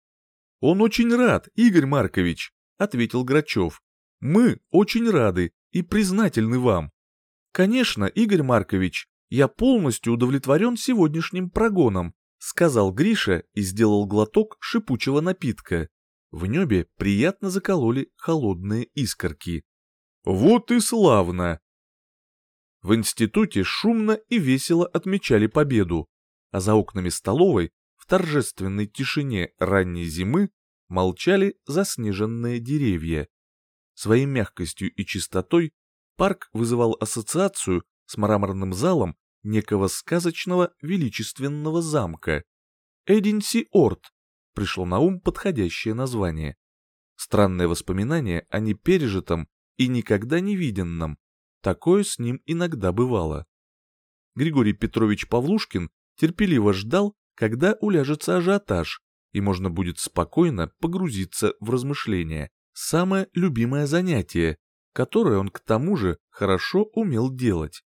Он очень рад, Игорь Маркович, ответил Грачев. Мы очень рады и признательны вам. Конечно, Игорь Маркович, я полностью удовлетворен сегодняшним прогоном, сказал Гриша и сделал глоток шипучего напитка. В небе приятно закололи холодные искорки. Вот и славно! В институте шумно и весело отмечали победу, а за окнами столовой в торжественной тишине ранней зимы молчали заснеженные деревья. Своей мягкостью и чистотой парк вызывал ассоциацию с мраморным залом некого сказочного величественного замка. Эдинси Орт пришло на ум подходящее название. Странное воспоминание о непережитом и никогда не виденном. Такое с ним иногда бывало. Григорий Петрович Павлушкин терпеливо ждал, когда уляжется ажиотаж, и можно будет спокойно погрузиться в размышления. Самое любимое занятие, которое он к тому же хорошо умел делать.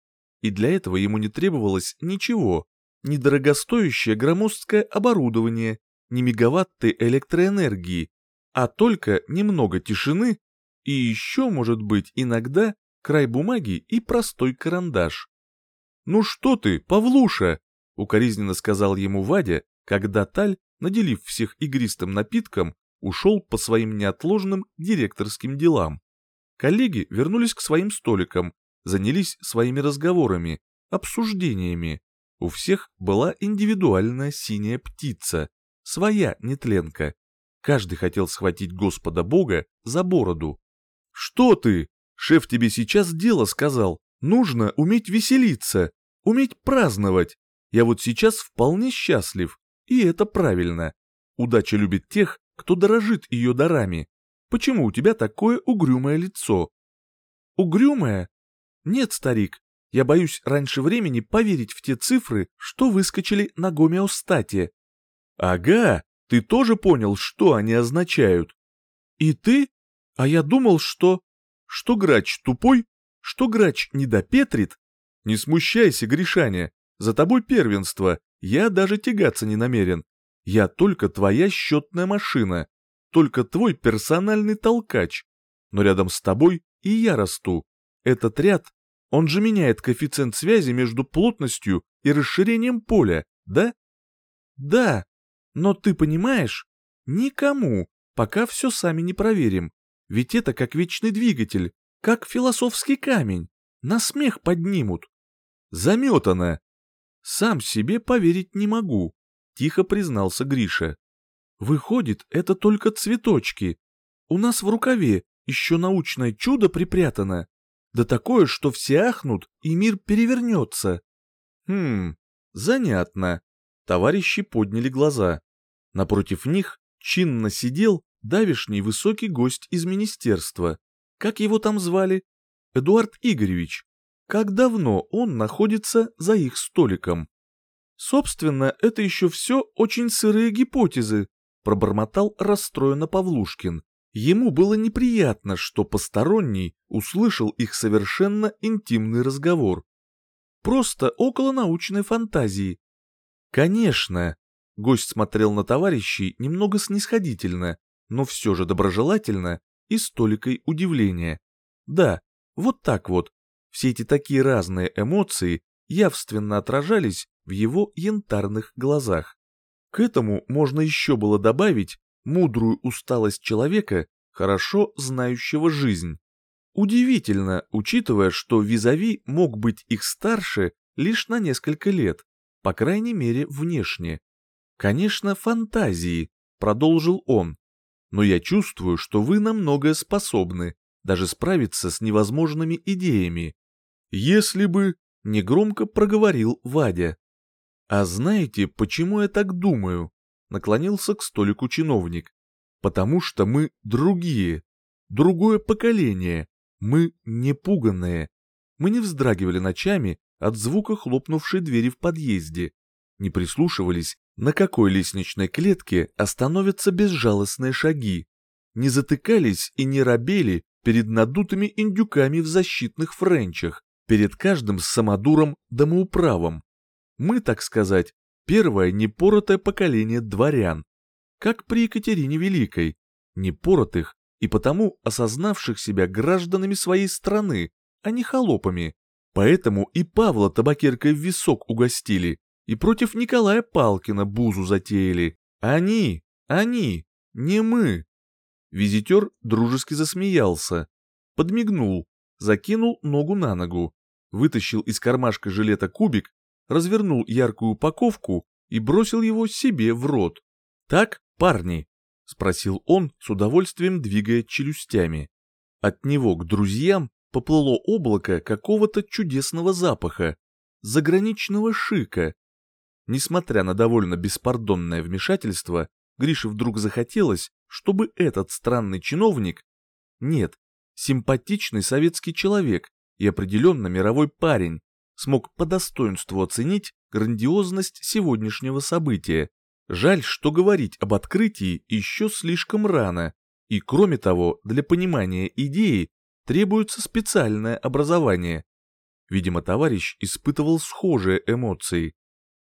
И для этого ему не требовалось ничего, ни дорогостоящее громоздкое оборудование, ни мегаватты электроэнергии, а только немного тишины и еще, может быть, иногда край бумаги и простой карандаш. «Ну что ты, Павлуша!» — укоризненно сказал ему Вадя, когда Таль, наделив всех игристым напитком, ушел по своим неотложным директорским делам. Коллеги вернулись к своим столикам, занялись своими разговорами, обсуждениями. У всех была индивидуальная синяя птица, своя нетленка. Каждый хотел схватить Господа Бога за бороду. «Что ты? Шеф тебе сейчас дело сказал. Нужно уметь веселиться, уметь праздновать. Я вот сейчас вполне счастлив, и это правильно. Удача любит тех, кто дорожит ее дарами. Почему у тебя такое угрюмое лицо? Угрюмое? Нет, старик, я боюсь раньше времени поверить в те цифры, что выскочили на гомеостате. Ага, ты тоже понял, что они означают? И ты? А я думал, что... Что грач тупой? Что грач не допетрит? Не смущайся, Гришаня, за тобой первенство, я даже тягаться не намерен. Я только твоя счетная машина, только твой персональный толкач. Но рядом с тобой и я расту. Этот ряд, он же меняет коэффициент связи между плотностью и расширением поля, да? Да, но ты понимаешь, никому, пока все сами не проверим. Ведь это как вечный двигатель, как философский камень. На смех поднимут. Заметано. Сам себе поверить не могу, тихо признался Гриша. Выходит, это только цветочки. У нас в рукаве еще научное чудо припрятано. Да такое, что все ахнут, и мир перевернется. Хм, занятно. Товарищи подняли глаза. Напротив них чинно сидел давишний высокий гость из министерства. Как его там звали? Эдуард Игоревич. Как давно он находится за их столиком? Собственно, это еще все очень сырые гипотезы, пробормотал расстроенно Павлушкин. Ему было неприятно, что посторонний услышал их совершенно интимный разговор. Просто около научной фантазии. Конечно, Гость смотрел на товарищей немного снисходительно, но все же доброжелательно и с толикой удивления. Да, вот так вот. Все эти такие разные эмоции явственно отражались в его янтарных глазах. К этому можно еще было добавить мудрую усталость человека, хорошо знающего жизнь. Удивительно, учитывая, что Визави мог быть их старше лишь на несколько лет, по крайней мере внешне. «Конечно, фантазии», — продолжил он. «Но я чувствую, что вы на многое способны, даже справиться с невозможными идеями. Если бы...» — негромко проговорил Вадя. «А знаете, почему я так думаю?» — наклонился к столику чиновник. «Потому что мы другие, другое поколение, мы не пуганные. Мы не вздрагивали ночами от звука хлопнувшей двери в подъезде, не прислушивались на какой лестничной клетке остановятся безжалостные шаги, не затыкались и не робели перед надутыми индюками в защитных френчах, перед каждым самодуром домоуправом. Мы, так сказать, первое непоротое поколение дворян, как при Екатерине Великой, непоротых и потому осознавших себя гражданами своей страны, а не холопами. Поэтому и Павла табакеркой в висок угостили, и против Николая Палкина бузу затеяли. Они, они, не мы. Визитер дружески засмеялся, подмигнул, закинул ногу на ногу, вытащил из кармашка жилета кубик, развернул яркую упаковку и бросил его себе в рот. «Так, парни?» — спросил он, с удовольствием двигая челюстями. От него к друзьям поплыло облако какого-то чудесного запаха, заграничного шика. Несмотря на довольно беспардонное вмешательство, Грише вдруг захотелось, чтобы этот странный чиновник, нет, симпатичный советский человек и определенно мировой парень, смог по достоинству оценить грандиозность сегодняшнего события. Жаль, что говорить об открытии еще слишком рано, и кроме того, для понимания идеи требуется специальное образование. Видимо, товарищ испытывал схожие эмоции.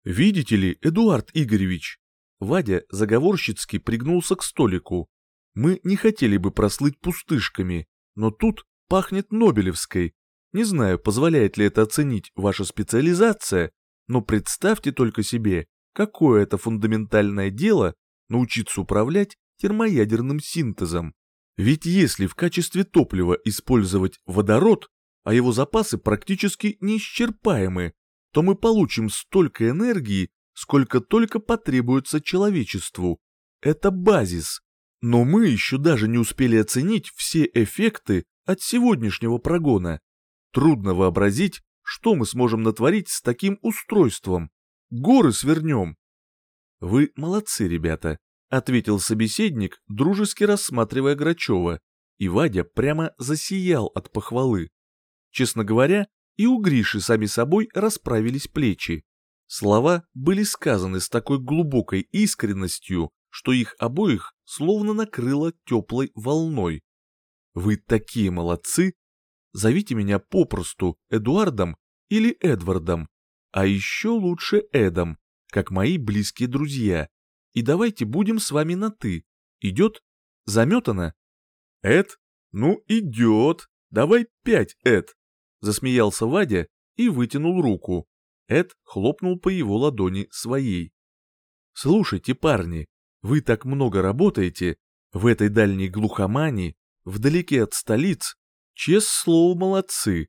«Видите ли, Эдуард Игоревич?» Вадя заговорщицки пригнулся к столику. «Мы не хотели бы прослыть пустышками, но тут пахнет Нобелевской. Не знаю, позволяет ли это оценить ваша специализация, но представьте только себе, какое это фундаментальное дело научиться управлять термоядерным синтезом. Ведь если в качестве топлива использовать водород, а его запасы практически неисчерпаемы, то мы получим столько энергии, сколько только потребуется человечеству. Это базис. Но мы еще даже не успели оценить все эффекты от сегодняшнего прогона. Трудно вообразить, что мы сможем натворить с таким устройством. Горы свернем. Вы молодцы, ребята, ответил собеседник, дружески рассматривая Грачева, и Вадя прямо засиял от похвалы. Честно говоря, и у Гриши сами собой расправились плечи. Слова были сказаны с такой глубокой искренностью, что их обоих словно накрыло теплой волной. «Вы такие молодцы! Зовите меня попросту Эдуардом или Эдвардом, а еще лучше Эдом, как мои близкие друзья. И давайте будем с вами на «ты». Идет? Заметано?» «Эд? Ну, идет. Давай пять, Эд!» Засмеялся Вадя и вытянул руку. Эд хлопнул по его ладони своей. «Слушайте, парни, вы так много работаете, в этой дальней глухомани, вдалеке от столиц, честное слово, молодцы.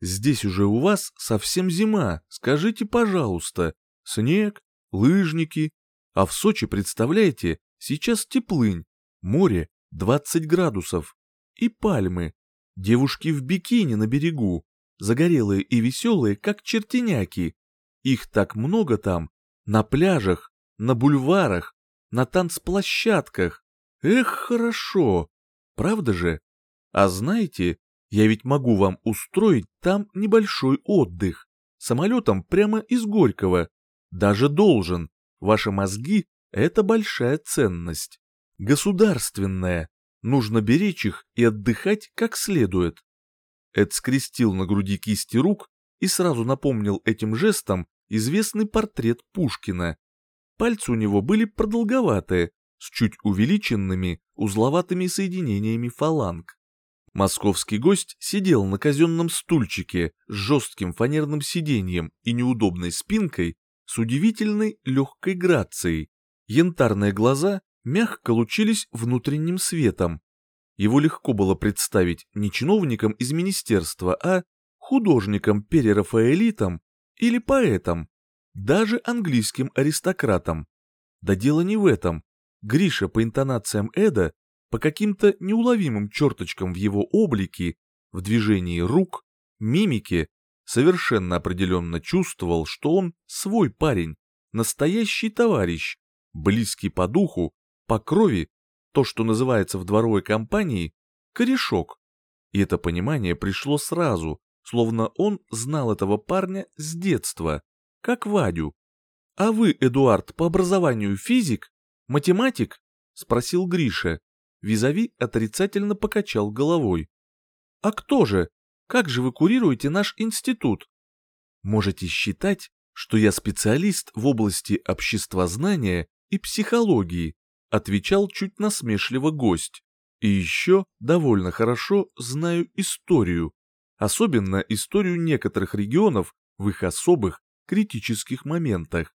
Здесь уже у вас совсем зима, скажите, пожалуйста, снег, лыжники, а в Сочи, представляете, сейчас теплынь, море 20 градусов и пальмы, девушки в бикини на берегу, загорелые и веселые, как чертеняки. Их так много там, на пляжах, на бульварах, на танцплощадках. Эх, хорошо. Правда же? А знаете, я ведь могу вам устроить там небольшой отдых. Самолетом прямо из Горького. Даже должен. Ваши мозги — это большая ценность. Государственная. Нужно беречь их и отдыхать как следует. Эд скрестил на груди кисти рук и сразу напомнил этим жестом известный портрет Пушкина. Пальцы у него были продолговатые, с чуть увеличенными узловатыми соединениями фаланг. Московский гость сидел на казенном стульчике с жестким фанерным сиденьем и неудобной спинкой с удивительной легкой грацией. Янтарные глаза мягко лучились внутренним светом. Его легко было представить не чиновником из министерства, а художником-перерафаэлитом или поэтом даже английским аристократом. Да дело не в этом. Гриша по интонациям Эда, по каким-то неуловимым черточкам в его облике, в движении рук, мимике, совершенно определенно чувствовал, что он свой парень, настоящий товарищ, близкий по духу, по крови, то, что называется в дворовой компании, корешок. И это понимание пришло сразу, словно он знал этого парня с детства как Вадю. «А вы, Эдуард, по образованию физик? Математик?» — спросил Гриша. Визави отрицательно покачал головой. «А кто же? Как же вы курируете наш институт?» «Можете считать, что я специалист в области обществознания и психологии», отвечал чуть насмешливо гость. «И еще довольно хорошо знаю историю, особенно историю некоторых регионов в их особых критических моментах.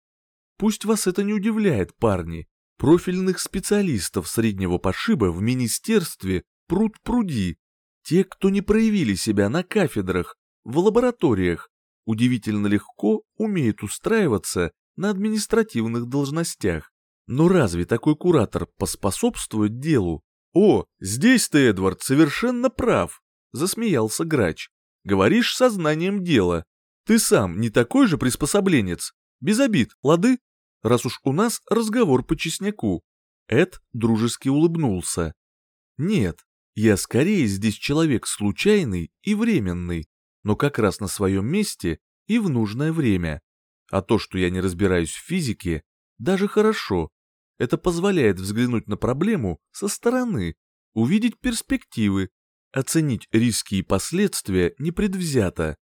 Пусть вас это не удивляет, парни. Профильных специалистов среднего пошиба в министерстве пруд-пруди. Те, кто не проявили себя на кафедрах, в лабораториях, удивительно легко умеют устраиваться на административных должностях. Но разве такой куратор поспособствует делу? «О, здесь ты, Эдвард, совершенно прав», — засмеялся Грач. «Говоришь сознанием дела. Ты сам не такой же приспособленец? Без обид, лады? Раз уж у нас разговор по чесняку». Эд дружески улыбнулся. «Нет, я скорее здесь человек случайный и временный, но как раз на своем месте и в нужное время. А то, что я не разбираюсь в физике, даже хорошо. Это позволяет взглянуть на проблему со стороны, увидеть перспективы, оценить риски и последствия непредвзято.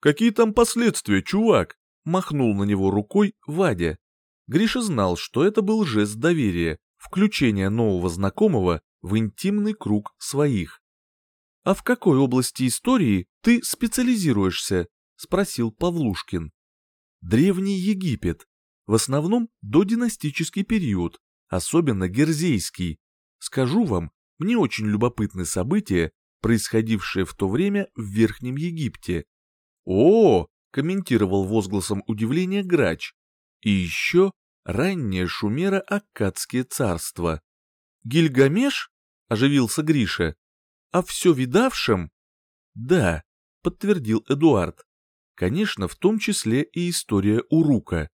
«Какие там последствия, чувак?» — махнул на него рукой Вадя. Гриша знал, что это был жест доверия, включение нового знакомого в интимный круг своих. «А в какой области истории ты специализируешься?» — спросил Павлушкин. «Древний Египет, в основном додинастический период, особенно Герзейский. Скажу вам, мне очень любопытны события, происходившие в то время в Верхнем Египте. О, комментировал возгласом удивления Грач. И еще раннее Шумеро-Аккадские царства. Гильгамеш? Оживился Гриша. А все видавшим? Да, подтвердил Эдуард. Конечно, в том числе и история Урука.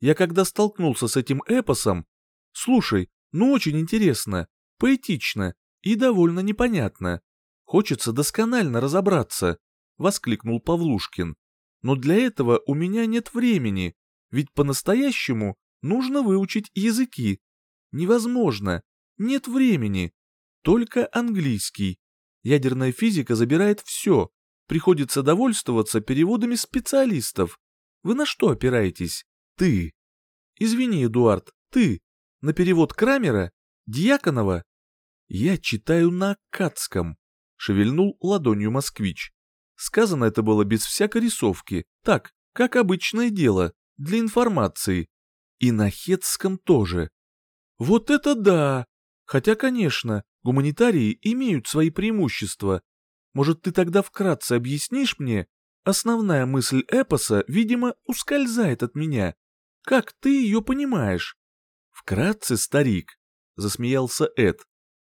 Я когда столкнулся с этим эпосом, слушай, ну очень интересно, поэтично и довольно непонятно. Хочется досконально разобраться, воскликнул Павлушкин. Но для этого у меня нет времени, ведь по-настоящему нужно выучить языки. Невозможно, нет времени. Только английский. Ядерная физика забирает все. Приходится довольствоваться переводами специалистов. Вы на что опираетесь? Ты. Извини, Эдуард, ты. На перевод Крамера? Дьяконова? Я читаю на аккадском. Шевельнул ладонью москвич. Сказано это было без всякой рисовки. Так, как обычное дело, для информации. И на хетском тоже. Вот это да! Хотя, конечно, гуманитарии имеют свои преимущества. Может, ты тогда вкратце объяснишь мне? Основная мысль эпоса, видимо, ускользает от меня. Как ты ее понимаешь? Вкратце, старик, засмеялся Эд.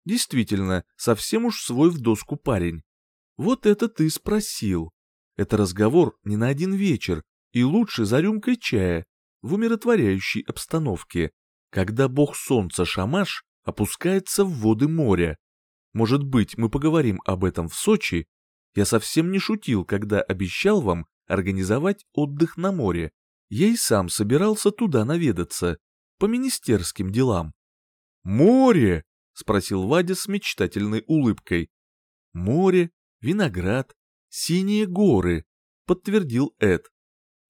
Действительно, совсем уж свой в доску парень. Вот это ты спросил. Это разговор не на один вечер, и лучше за рюмкой чая, в умиротворяющей обстановке, когда бог солнца Шамаш опускается в воды моря. Может быть, мы поговорим об этом в Сочи? Я совсем не шутил, когда обещал вам организовать отдых на море. Я и сам собирался туда наведаться, по министерским делам. «Море!» — спросил Вадя с мечтательной улыбкой. «Море, виноград, синие горы», — подтвердил Эд.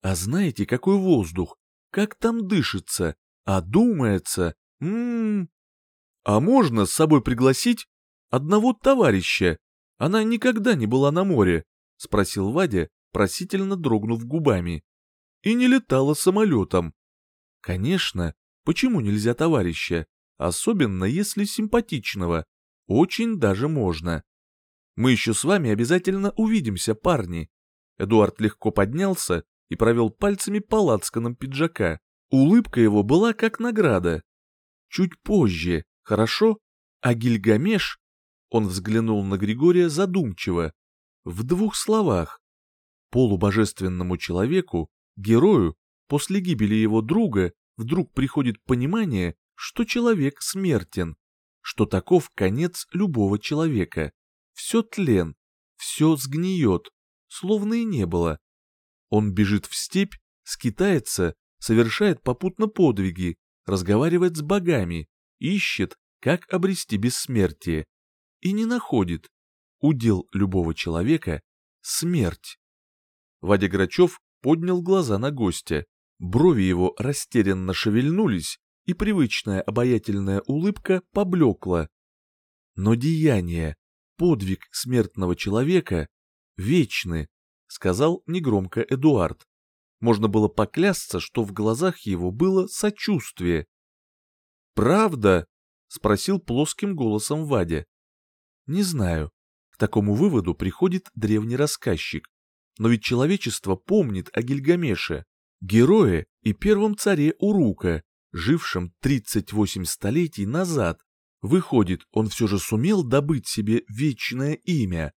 «А знаете, какой воздух? Как там дышится? А думается? Ммм...» «А можно с собой пригласить одного товарища? Она никогда не была на море», — спросил Вадя, просительно дрогнув губами и не летала самолетом. Конечно, почему нельзя товарища, особенно если симпатичного, очень даже можно. Мы еще с вами обязательно увидимся, парни. Эдуард легко поднялся и провел пальцами по лацканам пиджака. Улыбка его была как награда. Чуть позже, хорошо? А Гильгамеш? Он взглянул на Григория задумчиво. В двух словах. Полубожественному человеку Герою после гибели его друга вдруг приходит понимание, что человек смертен, что таков конец любого человека. Все тлен, все сгниет, словно и не было. Он бежит в степь, скитается, совершает попутно подвиги, разговаривает с богами, ищет, как обрести бессмертие. И не находит. Удел любого человека — смерть. Вадя Грачев поднял глаза на гостя. Брови его растерянно шевельнулись, и привычная обаятельная улыбка поблекла. Но деяния, подвиг смертного человека вечны, сказал негромко Эдуард. Можно было поклясться, что в глазах его было сочувствие. «Правда?» — спросил плоским голосом Вадя. «Не знаю. К такому выводу приходит древний рассказчик. Но ведь человечество помнит о Гильгамеше, герое и первом царе Урука, жившем 38 столетий назад. Выходит, он все же сумел добыть себе вечное имя.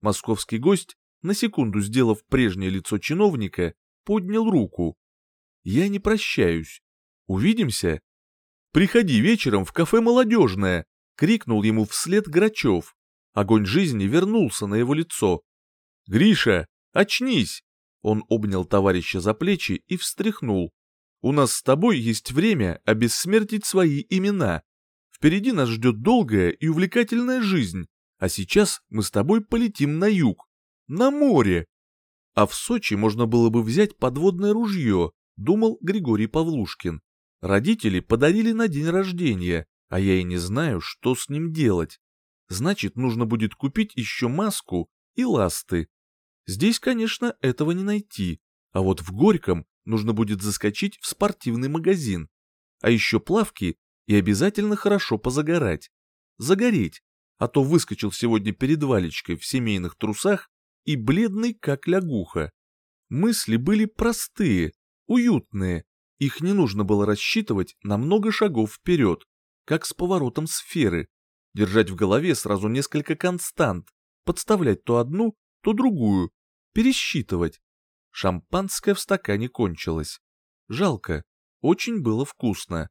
Московский гость на секунду сделав прежнее лицо чиновника, поднял руку. «Я не прощаюсь. Увидимся?» «Приходи вечером в кафе «Молодежное», — крикнул ему вслед Грачев. Огонь жизни вернулся на его лицо. «Гриша, очнись!» Он обнял товарища за плечи и встряхнул. «У нас с тобой есть время обессмертить свои имена. Впереди нас ждет долгая и увлекательная жизнь, а сейчас мы с тобой полетим на юг, на море. А в Сочи можно было бы взять подводное ружье, думал Григорий Павлушкин. Родители подарили на день рождения, а я и не знаю, что с ним делать. Значит, нужно будет купить еще маску и ласты. Здесь, конечно, этого не найти, а вот в Горьком нужно будет заскочить в спортивный магазин. А еще плавки и обязательно хорошо позагорать. Загореть, а то выскочил сегодня перед Валечкой в семейных трусах и бледный, как лягуха. Мысли были простые, уютные, их не нужно было рассчитывать на много шагов вперед, как с поворотом сферы, держать в голове сразу несколько констант, подставлять то одну, то другую, пересчитывать. Шампанское в стакане кончилось. Жалко, очень было вкусно.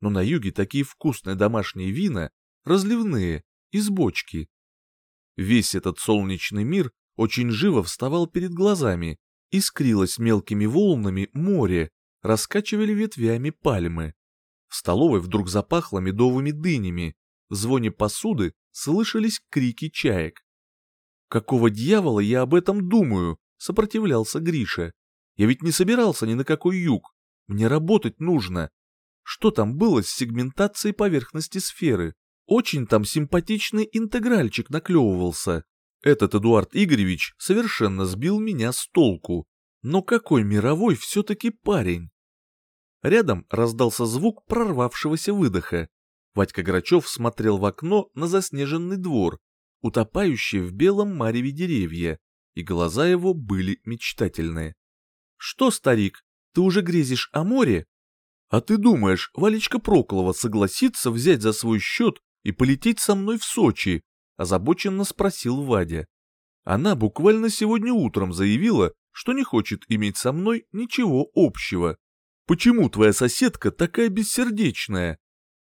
Но на юге такие вкусные домашние вина, разливные, из бочки. Весь этот солнечный мир очень живо вставал перед глазами, искрилось мелкими волнами море, раскачивали ветвями пальмы. В столовой вдруг запахло медовыми дынями, в звоне посуды слышались крики чаек. «Какого дьявола я об этом думаю?» — сопротивлялся Гриша. «Я ведь не собирался ни на какой юг. Мне работать нужно. Что там было с сегментацией поверхности сферы? Очень там симпатичный интегральчик наклевывался. Этот Эдуард Игоревич совершенно сбил меня с толку. Но какой мировой все-таки парень! Рядом раздался звук прорвавшегося выдоха. Вадька Грачев смотрел в окно на заснеженный двор, утопающий в белом мареве деревья, и глаза его были мечтательные. «Что, старик, ты уже грезишь о море?» «А ты думаешь, Валечка Проколова согласится взять за свой счет и полететь со мной в Сочи?» – озабоченно спросил Вадя. Она буквально сегодня утром заявила, что не хочет иметь со мной ничего общего. Почему твоя соседка такая бессердечная?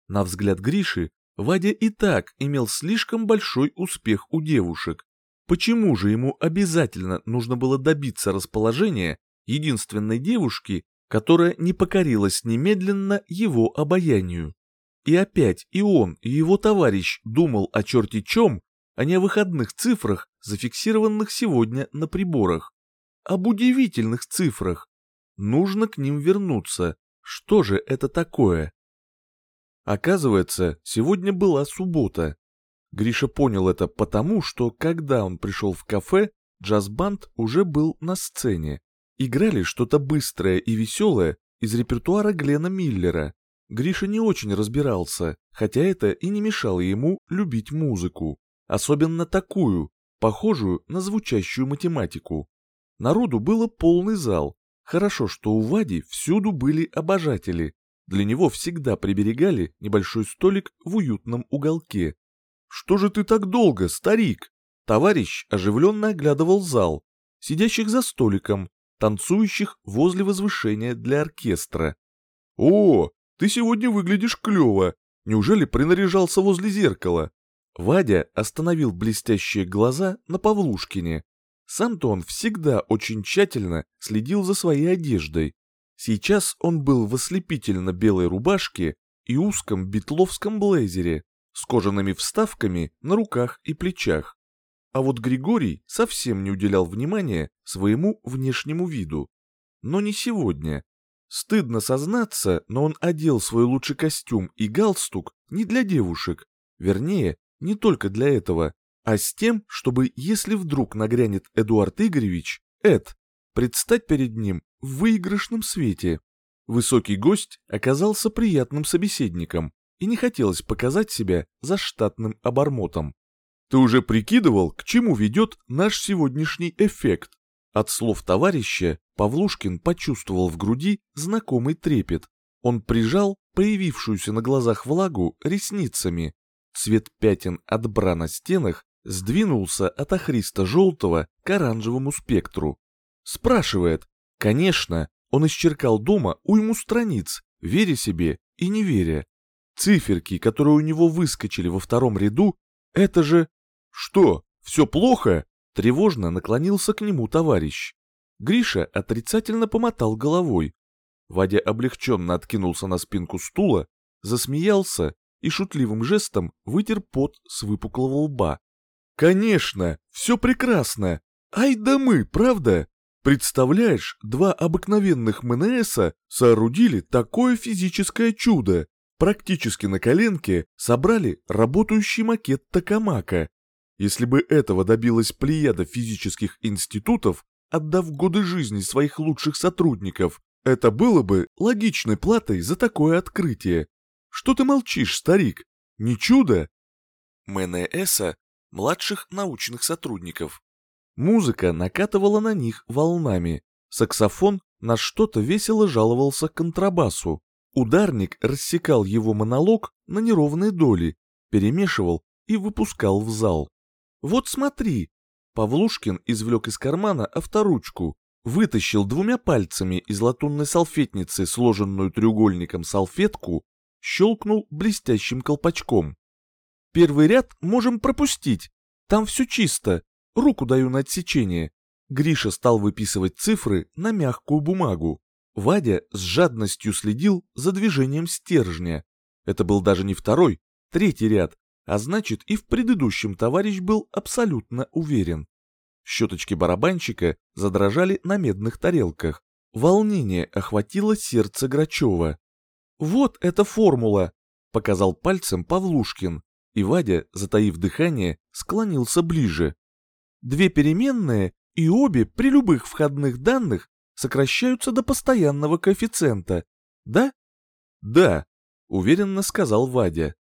На взгляд Гриши, Вадя и так имел слишком большой успех у девушек. Почему же ему обязательно нужно было добиться расположения единственной девушки, которая не покорилась немедленно его обаянию? И опять и он, и его товарищ думал о черте чем, а не о выходных цифрах, зафиксированных сегодня на приборах. Об удивительных цифрах. Нужно к ним вернуться. Что же это такое? Оказывается, сегодня была суббота. Гриша понял это потому, что когда он пришел в кафе, джаз-банд уже был на сцене. Играли что-то быстрое и веселое из репертуара Глена Миллера. Гриша не очень разбирался, хотя это и не мешало ему любить музыку, особенно такую, похожую на звучащую математику. Народу было полный зал. Хорошо, что у Вади всюду были обожатели. Для него всегда приберегали небольшой столик в уютном уголке. «Что же ты так долго, старик?» Товарищ оживленно оглядывал зал, сидящих за столиком, танцующих возле возвышения для оркестра. «О, ты сегодня выглядишь клево. Неужели принаряжался возле зеркала?» Вадя остановил блестящие глаза на Павлушкине. Сам-то он всегда очень тщательно следил за своей одеждой. Сейчас он был в ослепительно белой рубашке и узком битловском блейзере с кожаными вставками на руках и плечах. А вот Григорий совсем не уделял внимания своему внешнему виду. Но не сегодня. Стыдно сознаться, но он одел свой лучший костюм и галстук не для девушек, вернее, не только для этого, а с тем, чтобы, если вдруг нагрянет Эдуард Игоревич, Эд, предстать перед ним в выигрышном свете. Высокий гость оказался приятным собеседником, и не хотелось показать себя за штатным обормотом. «Ты уже прикидывал, к чему ведет наш сегодняшний эффект?» От слов товарища Павлушкин почувствовал в груди знакомый трепет. Он прижал появившуюся на глазах влагу ресницами. Цвет пятен от бра на стенах сдвинулся от охристо-желтого к оранжевому спектру. Спрашивает. Конечно, он исчеркал дома уйму страниц, веря себе и не веря. Циферки, которые у него выскочили во втором ряду, это же... Что, все плохо? Тревожно наклонился к нему товарищ. Гриша отрицательно помотал головой. Вадя облегченно откинулся на спинку стула, засмеялся и шутливым жестом вытер пот с выпуклого лба. «Конечно, все прекрасно! Ай да мы, правда? Представляешь, два обыкновенных МНСа соорудили такое физическое чудо. Практически на коленке собрали работающий макет Токамака. Если бы этого добилась плеяда физических институтов, отдав годы жизни своих лучших сотрудников, это было бы логичной платой за такое открытие. Что ты молчишь, старик? Не чудо? МНСа – младших научных сотрудников. Музыка накатывала на них волнами. Саксофон на что-то весело жаловался контрабасу. Ударник рассекал его монолог на неровные доли, перемешивал и выпускал в зал. «Вот смотри!» Павлушкин извлек из кармана авторучку, вытащил двумя пальцами из латунной салфетницы сложенную треугольником салфетку, щелкнул блестящим колпачком. «Первый ряд можем пропустить, там все чисто, руку даю на отсечение». Гриша стал выписывать цифры на мягкую бумагу. Вадя с жадностью следил за движением стержня. Это был даже не второй, третий ряд, а значит и в предыдущем товарищ был абсолютно уверен. Щеточки барабанщика задрожали на медных тарелках. Волнение охватило сердце Грачева. «Вот эта формула!» — показал пальцем Павлушкин, и Вадя, затаив дыхание, склонился ближе. «Две переменные, и обе при любых входных данных сокращаются до постоянного коэффициента, да?» «Да», — уверенно сказал Вадя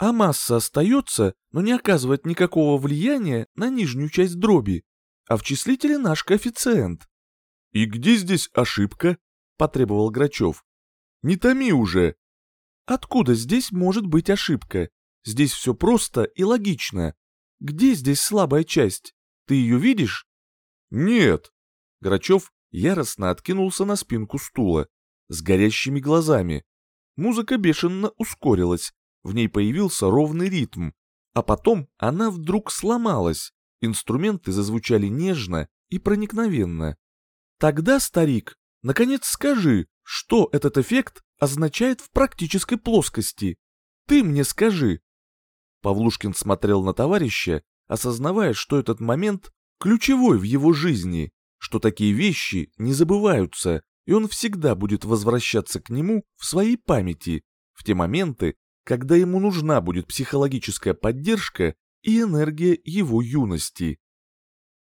а масса остается, но не оказывает никакого влияния на нижнюю часть дроби, а в числителе наш коэффициент. «И где здесь ошибка?» — потребовал Грачев. «Не томи уже!» «Откуда здесь может быть ошибка? Здесь все просто и логично. Где здесь слабая часть? Ты ее видишь?» «Нет!» Грачев яростно откинулся на спинку стула, с горящими глазами. Музыка бешено ускорилась, в ней появился ровный ритм, а потом она вдруг сломалась, инструменты зазвучали нежно и проникновенно. Тогда, старик, наконец скажи, что этот эффект означает в практической плоскости. Ты мне скажи. Павлушкин смотрел на товарища, осознавая, что этот момент ключевой в его жизни, что такие вещи не забываются, и он всегда будет возвращаться к нему в своей памяти, в те моменты, когда ему нужна будет психологическая поддержка и энергия его юности.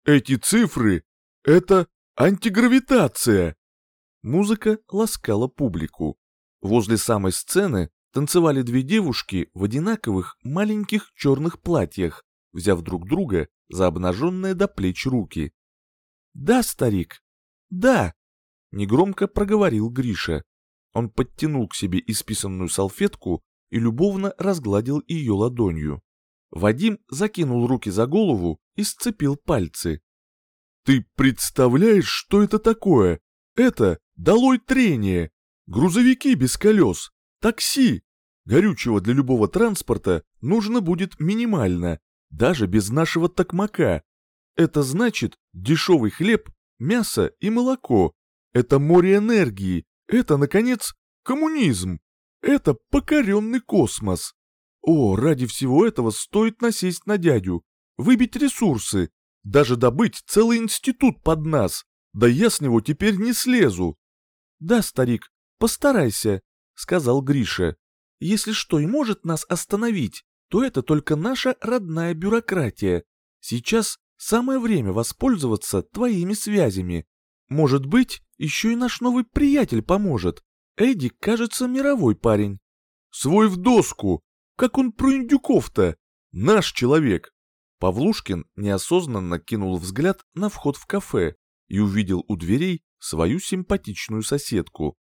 «Эти цифры — это антигравитация!» Музыка ласкала публику. Возле самой сцены танцевали две девушки в одинаковых маленьких черных платьях, взяв друг друга за обнаженные до плеч руки. «Да, старик, да!» — негромко проговорил Гриша. Он подтянул к себе исписанную салфетку и любовно разгладил ее ладонью. Вадим закинул руки за голову и сцепил пальцы. «Ты представляешь, что это такое? Это долой трение! Грузовики без колес, такси! Горючего для любого транспорта нужно будет минимально, даже без нашего токмака. Это значит дешевый хлеб, мясо и молоко. Это море энергии, это, наконец, коммунизм. Это покоренный космос. О, ради всего этого стоит насесть на дядю, выбить ресурсы, даже добыть целый институт под нас. Да я с него теперь не слезу. Да, старик, постарайся, сказал Гриша. Если что и может нас остановить, то это только наша родная бюрократия. Сейчас самое время воспользоваться твоими связями. Может быть, еще и наш новый приятель поможет. Эдди, кажется, мировой парень. Свой в доску. Как он про индюков-то? Наш человек. Павлушкин неосознанно кинул взгляд на вход в кафе и увидел у дверей свою симпатичную соседку.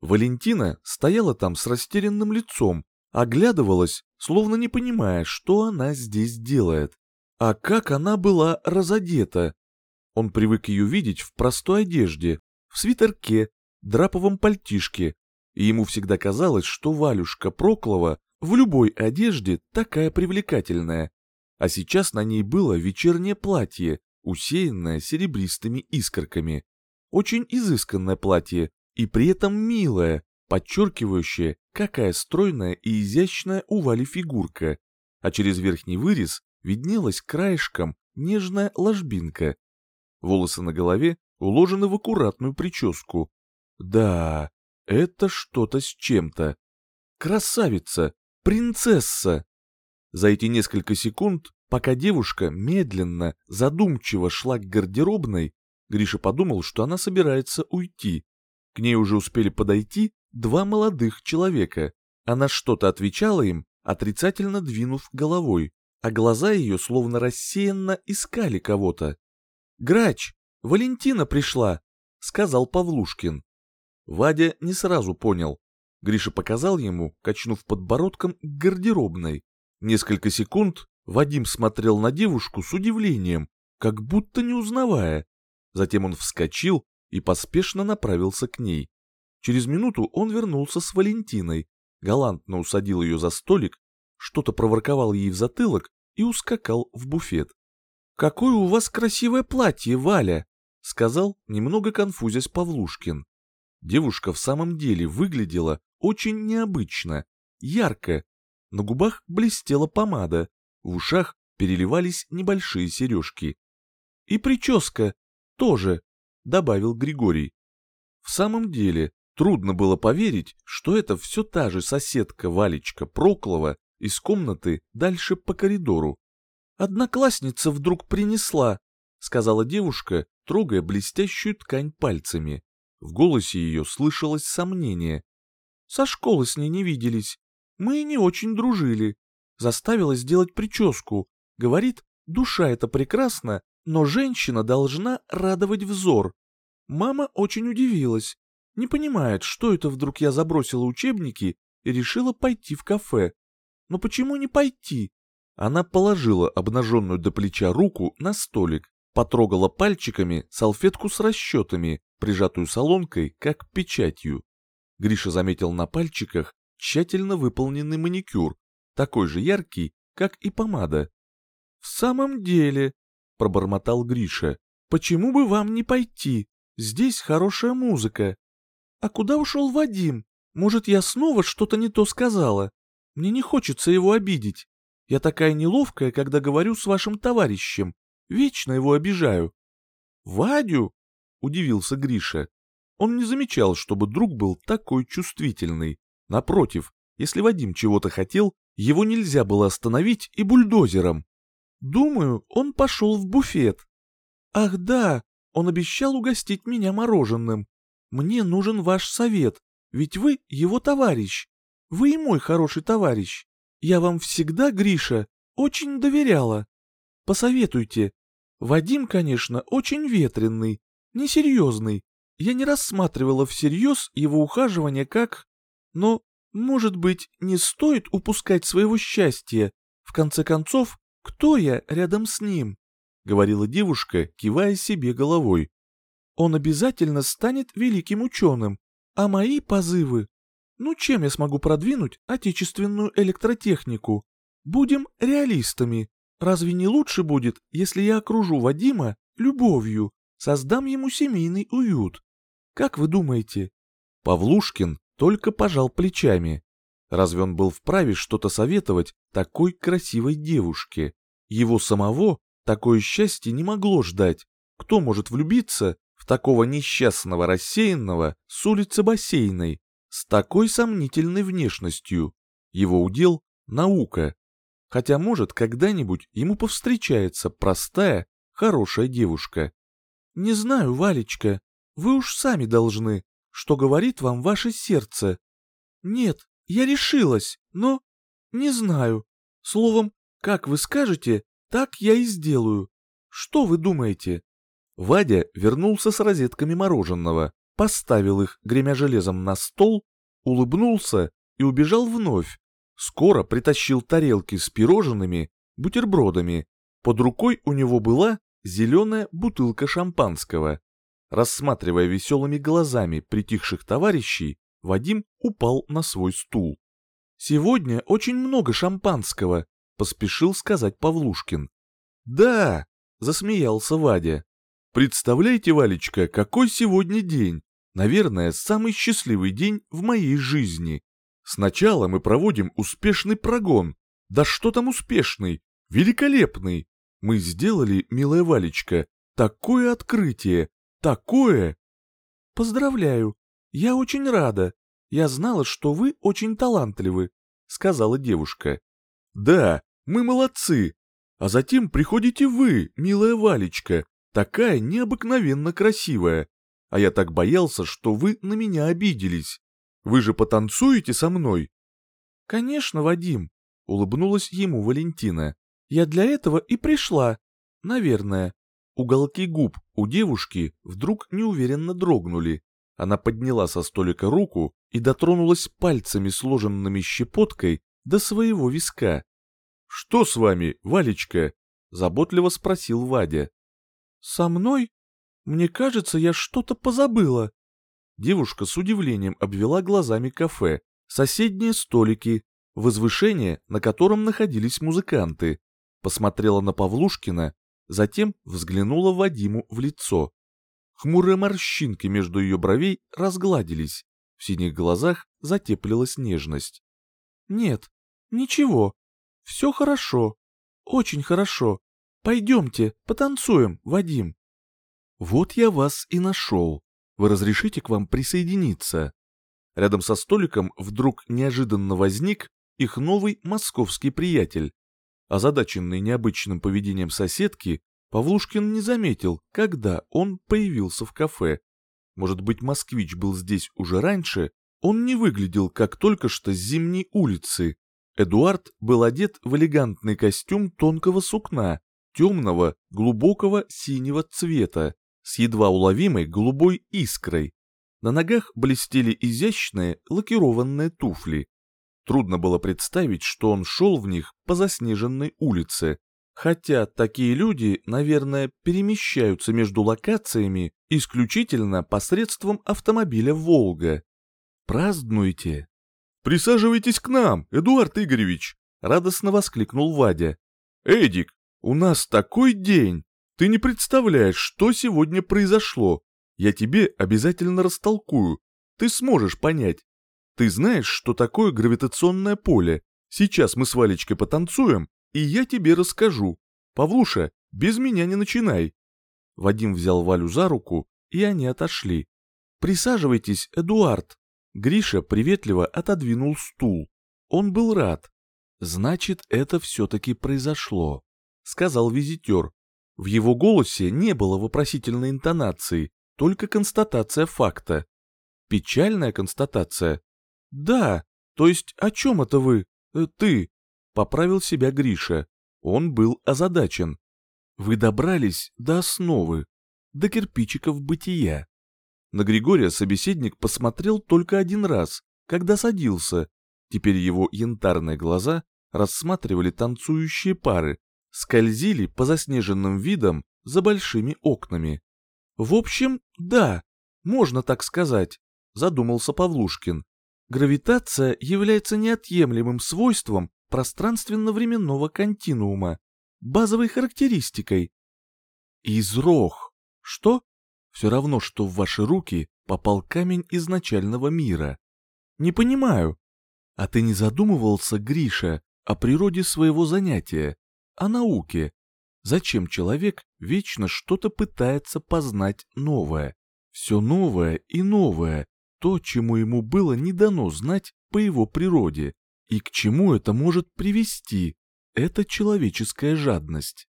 Валентина стояла там с растерянным лицом, оглядывалась, словно не понимая, что она здесь делает. А как она была разодета? Он привык ее видеть в простой одежде, в свитерке, драповом пальтишке, и ему всегда казалось, что Валюшка Проклова в любой одежде такая привлекательная. А сейчас на ней было вечернее платье, усеянное серебристыми искорками. Очень изысканное платье, и при этом милое, подчеркивающее, какая стройная и изящная у Вали фигурка, а через верхний вырез виднелась краешком нежная ложбинка. Волосы на голове уложены в аккуратную прическу. Да, это что-то с чем-то. Красавица, принцесса. За эти несколько секунд, пока девушка медленно, задумчиво шла к гардеробной, Гриша подумал, что она собирается уйти. К ней уже успели подойти два молодых человека. Она что-то отвечала им, отрицательно двинув головой, а глаза ее словно рассеянно искали кого-то. «Грач, Валентина пришла», — сказал Павлушкин. Вадя не сразу понял. Гриша показал ему, качнув подбородком гардеробной. Несколько секунд Вадим смотрел на девушку с удивлением, как будто не узнавая. Затем он вскочил и поспешно направился к ней. Через минуту он вернулся с Валентиной, галантно усадил ее за столик, что-то проворковал ей в затылок и ускакал в буфет. «Какое у вас красивое платье, Валя!» — сказал, немного конфузясь Павлушкин. Девушка в самом деле выглядела очень необычно, ярко. На губах блестела помада, в ушах переливались небольшие сережки. «И прическа тоже», — добавил Григорий. В самом деле, Трудно было поверить, что это все та же соседка Валечка Проклова из комнаты дальше по коридору. «Одноклассница вдруг принесла», — сказала девушка, трогая блестящую ткань пальцами. В голосе ее слышалось сомнение. «Со школы с ней не виделись. Мы не очень дружили. Заставила сделать прическу. Говорит, душа это прекрасна, но женщина должна радовать взор. Мама очень удивилась, не понимает, что это вдруг я забросила учебники и решила пойти в кафе. Но почему не пойти? Она положила обнаженную до плеча руку на столик, потрогала пальчиками салфетку с расчетами, прижатую солонкой, как печатью. Гриша заметил на пальчиках тщательно выполненный маникюр, такой же яркий, как и помада. «В самом деле», — пробормотал Гриша, — «почему бы вам не пойти? Здесь хорошая музыка, «А куда ушел Вадим? Может, я снова что-то не то сказала? Мне не хочется его обидеть. Я такая неловкая, когда говорю с вашим товарищем. Вечно его обижаю». «Вадю?» — удивился Гриша. Он не замечал, чтобы друг был такой чувствительный. Напротив, если Вадим чего-то хотел, его нельзя было остановить и бульдозером. Думаю, он пошел в буфет. Ах да, он обещал угостить меня мороженым. Мне нужен ваш совет, ведь вы его товарищ. Вы и мой хороший товарищ. Я вам всегда, Гриша, очень доверяла. Посоветуйте. Вадим, конечно, очень ветренный, несерьезный. Я не рассматривала всерьез его ухаживание как... Но, может быть, не стоит упускать своего счастья. В конце концов, кто я рядом с ним? — говорила девушка, кивая себе головой он обязательно станет великим ученым, а мои позывы... Ну чем я смогу продвинуть отечественную электротехнику? Будем реалистами. Разве не лучше будет, если я окружу Вадима любовью, создам ему семейный уют? Как вы думаете? Павлушкин только пожал плечами. Разве он был вправе что-то советовать такой красивой девушке? Его самого такое счастье не могло ждать. Кто может влюбиться в такого несчастного рассеянного с улицы Бассейной, с такой сомнительной внешностью. Его удел — наука. Хотя, может, когда-нибудь ему повстречается простая, хорошая девушка. Не знаю, Валечка, вы уж сами должны, что говорит вам ваше сердце. Нет, я решилась, но... Не знаю. Словом, как вы скажете, так я и сделаю. Что вы думаете? Вадя вернулся с розетками мороженого, поставил их, гремя железом, на стол, улыбнулся и убежал вновь. Скоро притащил тарелки с пирожными, бутербродами. Под рукой у него была зеленая бутылка шампанского. Рассматривая веселыми глазами притихших товарищей, Вадим упал на свой стул. «Сегодня очень много шампанского», — поспешил сказать Павлушкин. «Да», — засмеялся Вадя. «Представляете, Валечка, какой сегодня день? Наверное, самый счастливый день в моей жизни. Сначала мы проводим успешный прогон. Да что там успешный? Великолепный! Мы сделали, милая Валечка, такое открытие, такое! Поздравляю, я очень рада. Я знала, что вы очень талантливы, сказала девушка. Да, мы молодцы. А затем приходите вы, милая Валечка, такая необыкновенно красивая. А я так боялся, что вы на меня обиделись. Вы же потанцуете со мной? Конечно, Вадим, улыбнулась ему Валентина. Я для этого и пришла. Наверное. Уголки губ у девушки вдруг неуверенно дрогнули. Она подняла со столика руку и дотронулась пальцами, сложенными щепоткой, до своего виска. «Что с вами, Валечка?» — заботливо спросил Вадя. «Со мной? Мне кажется, я что-то позабыла». Девушка с удивлением обвела глазами кафе, соседние столики, возвышение, на котором находились музыканты посмотрела на Павлушкина, затем взглянула Вадиму в лицо. Хмурые морщинки между ее бровей разгладились, в синих глазах затеплилась нежность. «Нет, ничего, все хорошо, очень хорошо. Пойдемте, потанцуем, Вадим». «Вот я вас и нашел. Вы разрешите к вам присоединиться?» Рядом со столиком вдруг неожиданно возник их новый московский приятель, Озадаченный необычным поведением соседки, Павлушкин не заметил, когда он появился в кафе. Может быть, москвич был здесь уже раньше, он не выглядел как только что с зимней улицы. Эдуард был одет в элегантный костюм тонкого сукна, темного, глубокого синего цвета, с едва уловимой голубой искрой. На ногах блестели изящные лакированные туфли. Трудно было представить, что он шел в них по заснеженной улице, хотя такие люди, наверное, перемещаются между локациями исключительно посредством автомобиля «Волга». Празднуйте! «Присаживайтесь к нам, Эдуард Игоревич!» — радостно воскликнул Вадя. «Эдик, у нас такой день! Ты не представляешь, что сегодня произошло. Я тебе обязательно растолкую. Ты сможешь понять. Ты знаешь, что такое гравитационное поле? Сейчас мы с Валечкой потанцуем, и я тебе расскажу. Павлуша, без меня не начинай. Вадим взял Валю за руку, и они отошли. Присаживайтесь, Эдуард. Гриша приветливо отодвинул стул. Он был рад. Значит, это все-таки произошло, сказал визитер. В его голосе не было вопросительной интонации, только констатация факта. Печальная констатация, «Да, то есть о чем это вы? Э, ты?» — поправил себя Гриша. Он был озадачен. «Вы добрались до основы, до кирпичиков бытия». На Григория собеседник посмотрел только один раз, когда садился. Теперь его янтарные глаза рассматривали танцующие пары, скользили по заснеженным видам за большими окнами. «В общем, да, можно так сказать», — задумался Павлушкин. Гравитация является неотъемлемым свойством пространственно-временного континуума, базовой характеристикой. Изрох. Что? Все равно, что в ваши руки попал камень изначального мира. Не понимаю. А ты не задумывался, Гриша, о природе своего занятия, о науке? Зачем человек вечно что-то пытается познать новое? Все новое и новое, то, чему ему было не дано знать по его природе, и к чему это может привести, это человеческая жадность.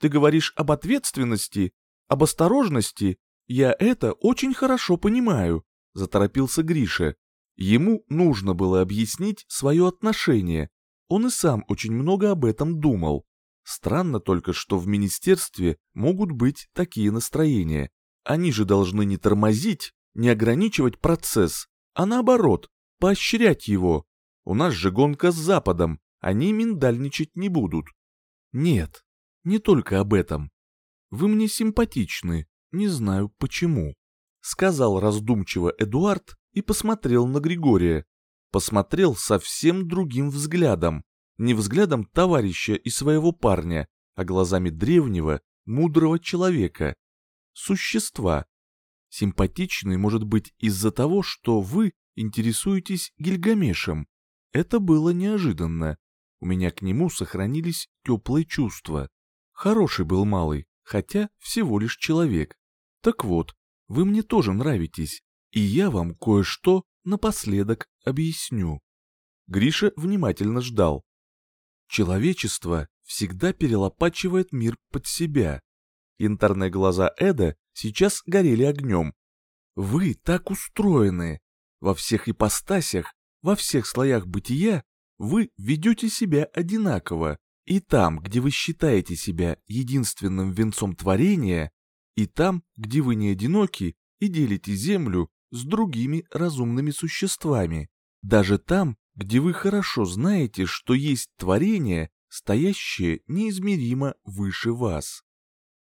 Ты говоришь об ответственности, об осторожности, я это очень хорошо понимаю, заторопился Гриша. Ему нужно было объяснить свое отношение, он и сам очень много об этом думал. Странно только, что в министерстве могут быть такие настроения. Они же должны не тормозить, не ограничивать процесс, а наоборот, поощрять его. У нас же гонка с Западом, они миндальничать не будут. Нет, не только об этом. Вы мне симпатичны, не знаю почему», — сказал раздумчиво Эдуард и посмотрел на Григория. Посмотрел совсем другим взглядом, не взглядом товарища и своего парня, а глазами древнего, мудрого человека. Существа. Симпатичный может быть из-за того, что вы интересуетесь Гильгамешем. Это было неожиданно. У меня к нему сохранились теплые чувства. Хороший был малый, хотя всего лишь человек. Так вот, вы мне тоже нравитесь, и я вам кое-что напоследок объясню. Гриша внимательно ждал. Человечество всегда перелопачивает мир под себя. Янтарные глаза Эда сейчас горели огнем. Вы так устроены. Во всех ипостасях, во всех слоях бытия вы ведете себя одинаково. И там, где вы считаете себя единственным венцом творения, и там, где вы не одиноки и делите землю с другими разумными существами. Даже там, где вы хорошо знаете, что есть творение, стоящее неизмеримо выше вас.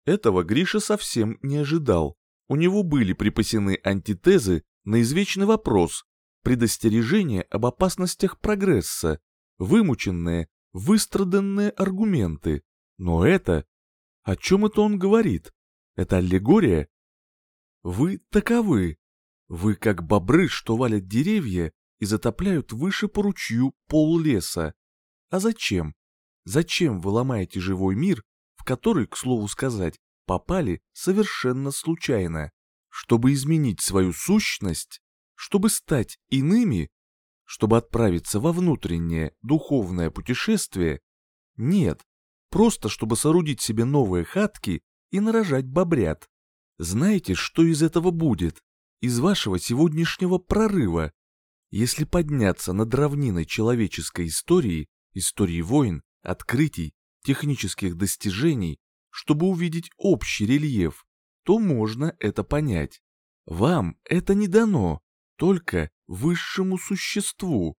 Этого Гриша совсем не ожидал. У него были припасены антитезы на извечный вопрос, предостережения об опасностях прогресса, вымученные, выстраданные аргументы. Но это... О чем это он говорит? Это аллегория? Вы таковы. Вы как бобры, что валят деревья и затопляют выше по ручью пол леса. А зачем? Зачем вы ломаете живой мир, в который, к слову сказать, попали совершенно случайно? Чтобы изменить свою сущность? Чтобы стать иными? Чтобы отправиться во внутреннее духовное путешествие? Нет, просто чтобы соорудить себе новые хатки и нарожать бобрят. Знаете, что из этого будет? Из вашего сегодняшнего прорыва, если подняться над равниной человеческой истории, истории войн, открытий, технических достижений, чтобы увидеть общий рельеф, то можно это понять. Вам это не дано, только высшему существу.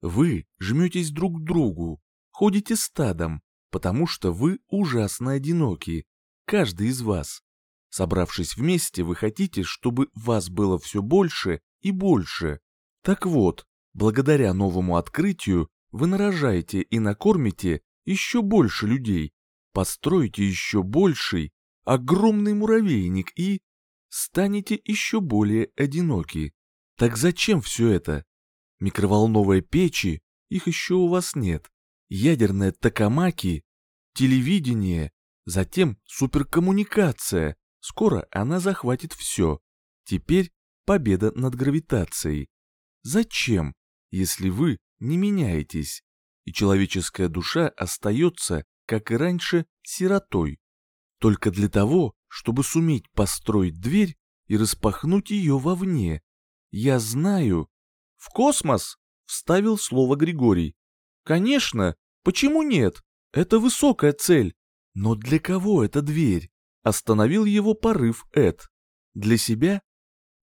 Вы жметесь друг к другу, ходите стадом, потому что вы ужасно одиноки, каждый из вас. Собравшись вместе, вы хотите, чтобы вас было все больше и больше. Так вот, благодаря новому открытию вы нарожаете и накормите еще больше людей, построите еще больший, огромный муравейник и станете еще более одиноки. Так зачем все это? Микроволновые печи, их еще у вас нет. Ядерные токамаки, телевидение, затем суперкоммуникация. Скоро она захватит все. Теперь победа над гравитацией. Зачем, если вы не меняетесь, и человеческая душа остается, как и раньше, сиротой? Только для того, чтобы суметь построить дверь и распахнуть ее вовне. Я знаю. В космос? Вставил слово Григорий. Конечно, почему нет? Это высокая цель. Но для кого эта дверь? Остановил его порыв Эд. Для себя?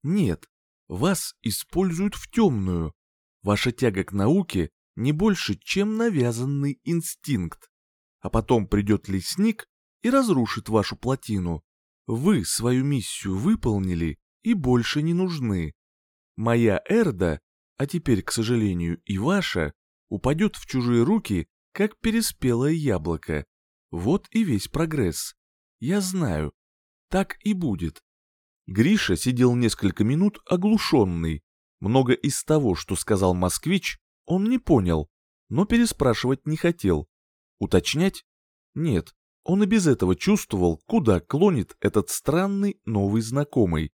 Нет, вас используют в темную. Ваша тяга к науке не больше, чем навязанный инстинкт. А потом придет лесник и разрушит вашу плотину. Вы свою миссию выполнили и больше не нужны. Моя Эрда, а теперь, к сожалению, и ваша, упадет в чужие руки, как переспелое яблоко. Вот и весь прогресс. Я знаю. Так и будет. Гриша сидел несколько минут оглушенный. Много из того, что сказал москвич, он не понял, но переспрашивать не хотел. Уточнять? Нет, он и без этого чувствовал, куда клонит этот странный новый знакомый.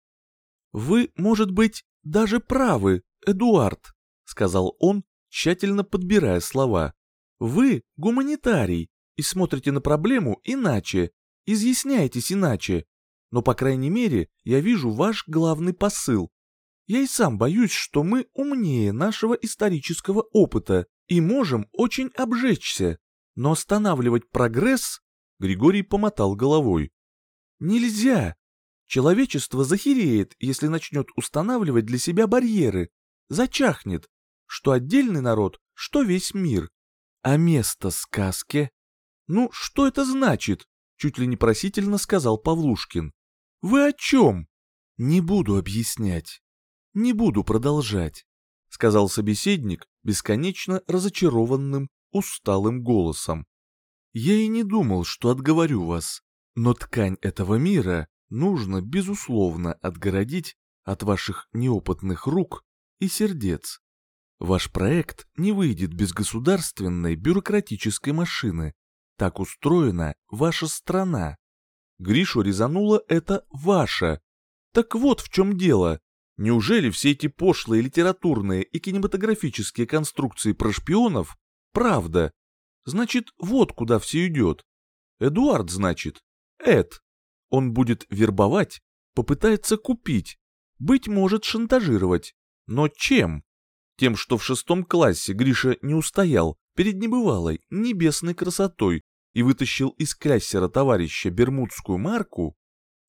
«Вы, может быть, даже правы, Эдуард», — сказал он, тщательно подбирая слова. «Вы гуманитарий и смотрите на проблему иначе, изъясняетесь иначе но, по крайней мере, я вижу ваш главный посыл. Я и сам боюсь, что мы умнее нашего исторического опыта и можем очень обжечься, но останавливать прогресс...» Григорий помотал головой. «Нельзя. Человечество захереет, если начнет устанавливать для себя барьеры, зачахнет, что отдельный народ, что весь мир. А место сказки? Ну, что это значит? чуть ли не просительно сказал Павлушкин. «Вы о чем?» «Не буду объяснять. Не буду продолжать», — сказал собеседник бесконечно разочарованным, усталым голосом. «Я и не думал, что отговорю вас, но ткань этого мира нужно, безусловно, отгородить от ваших неопытных рук и сердец. Ваш проект не выйдет без государственной бюрократической машины. Так устроена ваша страна. Гришу резануло это «ваша». Так вот в чем дело. Неужели все эти пошлые литературные и кинематографические конструкции про шпионов – правда? Значит, вот куда все идет. Эдуард, значит. Эд. Он будет вербовать, попытается купить, быть может шантажировать. Но чем? Тем, что в шестом классе Гриша не устоял перед небывалой небесной красотой и вытащил из кляссера товарища бермудскую марку,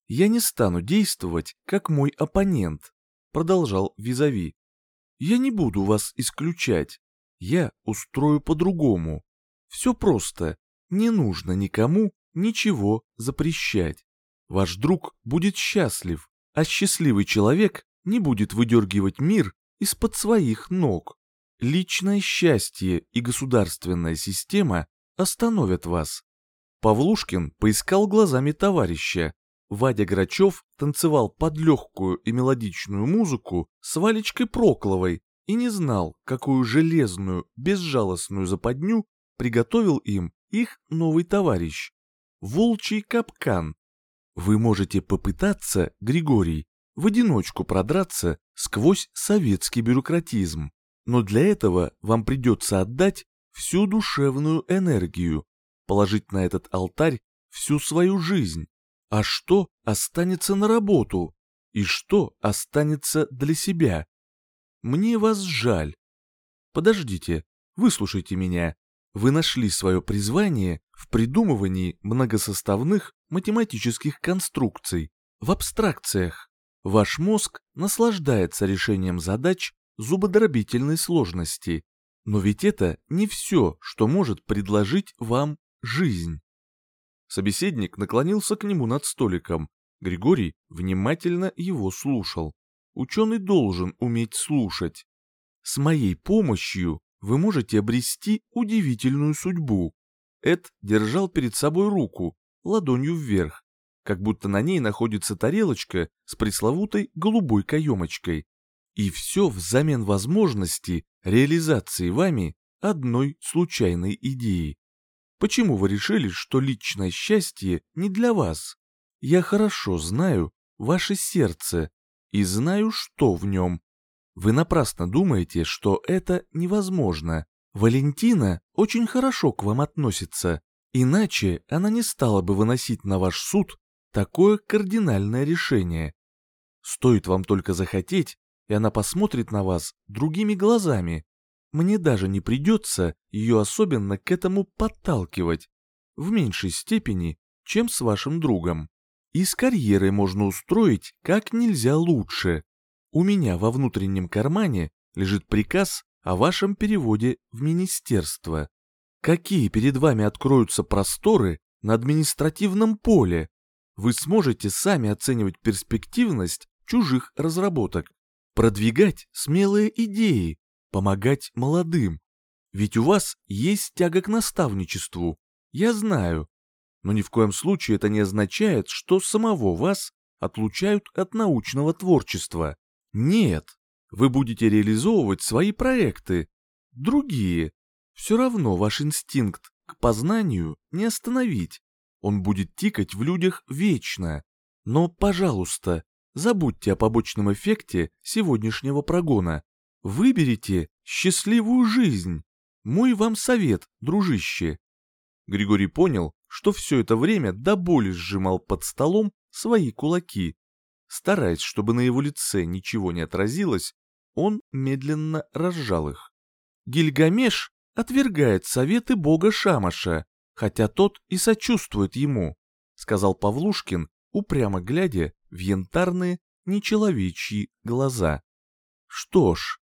я не стану действовать, как мой оппонент, продолжал Визави. Я не буду вас исключать. Я устрою по-другому. Все просто. Не нужно никому ничего запрещать. Ваш друг будет счастлив, а счастливый человек не будет выдергивать мир из-под своих ног. Личное счастье и государственная система остановят вас. Павлушкин поискал глазами товарища. Вадя Грачев танцевал под легкую и мелодичную музыку с Валечкой Прокловой и не знал, какую железную, безжалостную западню приготовил им их новый товарищ. Волчий капкан. Вы можете попытаться, Григорий, в одиночку продраться сквозь советский бюрократизм. Но для этого вам придется отдать всю душевную энергию, положить на этот алтарь всю свою жизнь. А что останется на работу? И что останется для себя? Мне вас жаль. Подождите, выслушайте меня. Вы нашли свое призвание в придумывании многосоставных математических конструкций, в абстракциях. Ваш мозг наслаждается решением задач зубодробительной сложности, но ведь это не все, что может предложить вам жизнь. Собеседник наклонился к нему над столиком. Григорий внимательно его слушал. Ученый должен уметь слушать. С моей помощью вы можете обрести удивительную судьбу. Эд держал перед собой руку, ладонью вверх как будто на ней находится тарелочка с пресловутой голубой каемочкой. И все взамен возможности реализации вами одной случайной идеи. Почему вы решили, что личное счастье не для вас? Я хорошо знаю ваше сердце и знаю, что в нем. Вы напрасно думаете, что это невозможно. Валентина очень хорошо к вам относится, иначе она не стала бы выносить на ваш суд такое кардинальное решение. Стоит вам только захотеть, и она посмотрит на вас другими глазами. Мне даже не придется ее особенно к этому подталкивать, в меньшей степени, чем с вашим другом. И с карьерой можно устроить как нельзя лучше. У меня во внутреннем кармане лежит приказ о вашем переводе в министерство. Какие перед вами откроются просторы на административном поле, вы сможете сами оценивать перспективность чужих разработок, продвигать смелые идеи, помогать молодым. Ведь у вас есть тяга к наставничеству, я знаю. Но ни в коем случае это не означает, что самого вас отлучают от научного творчества. Нет, вы будете реализовывать свои проекты, другие. Все равно ваш инстинкт к познанию не остановить он будет тикать в людях вечно. Но, пожалуйста, забудьте о побочном эффекте сегодняшнего прогона. Выберите счастливую жизнь. Мой вам совет, дружище. Григорий понял, что все это время до боли сжимал под столом свои кулаки. Стараясь, чтобы на его лице ничего не отразилось, он медленно разжал их. Гильгамеш отвергает советы бога Шамаша, хотя тот и сочувствует ему, сказал Павлушкин, упрямо глядя в янтарные, нечеловечьи глаза. Что ж,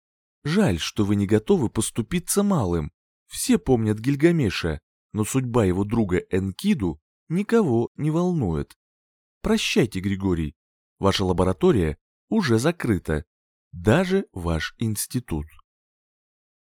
жаль, что вы не готовы поступиться малым. Все помнят Гильгамеша, но судьба его друга Энкиду никого не волнует. Прощайте, Григорий. Ваша лаборатория уже закрыта. Даже ваш институт.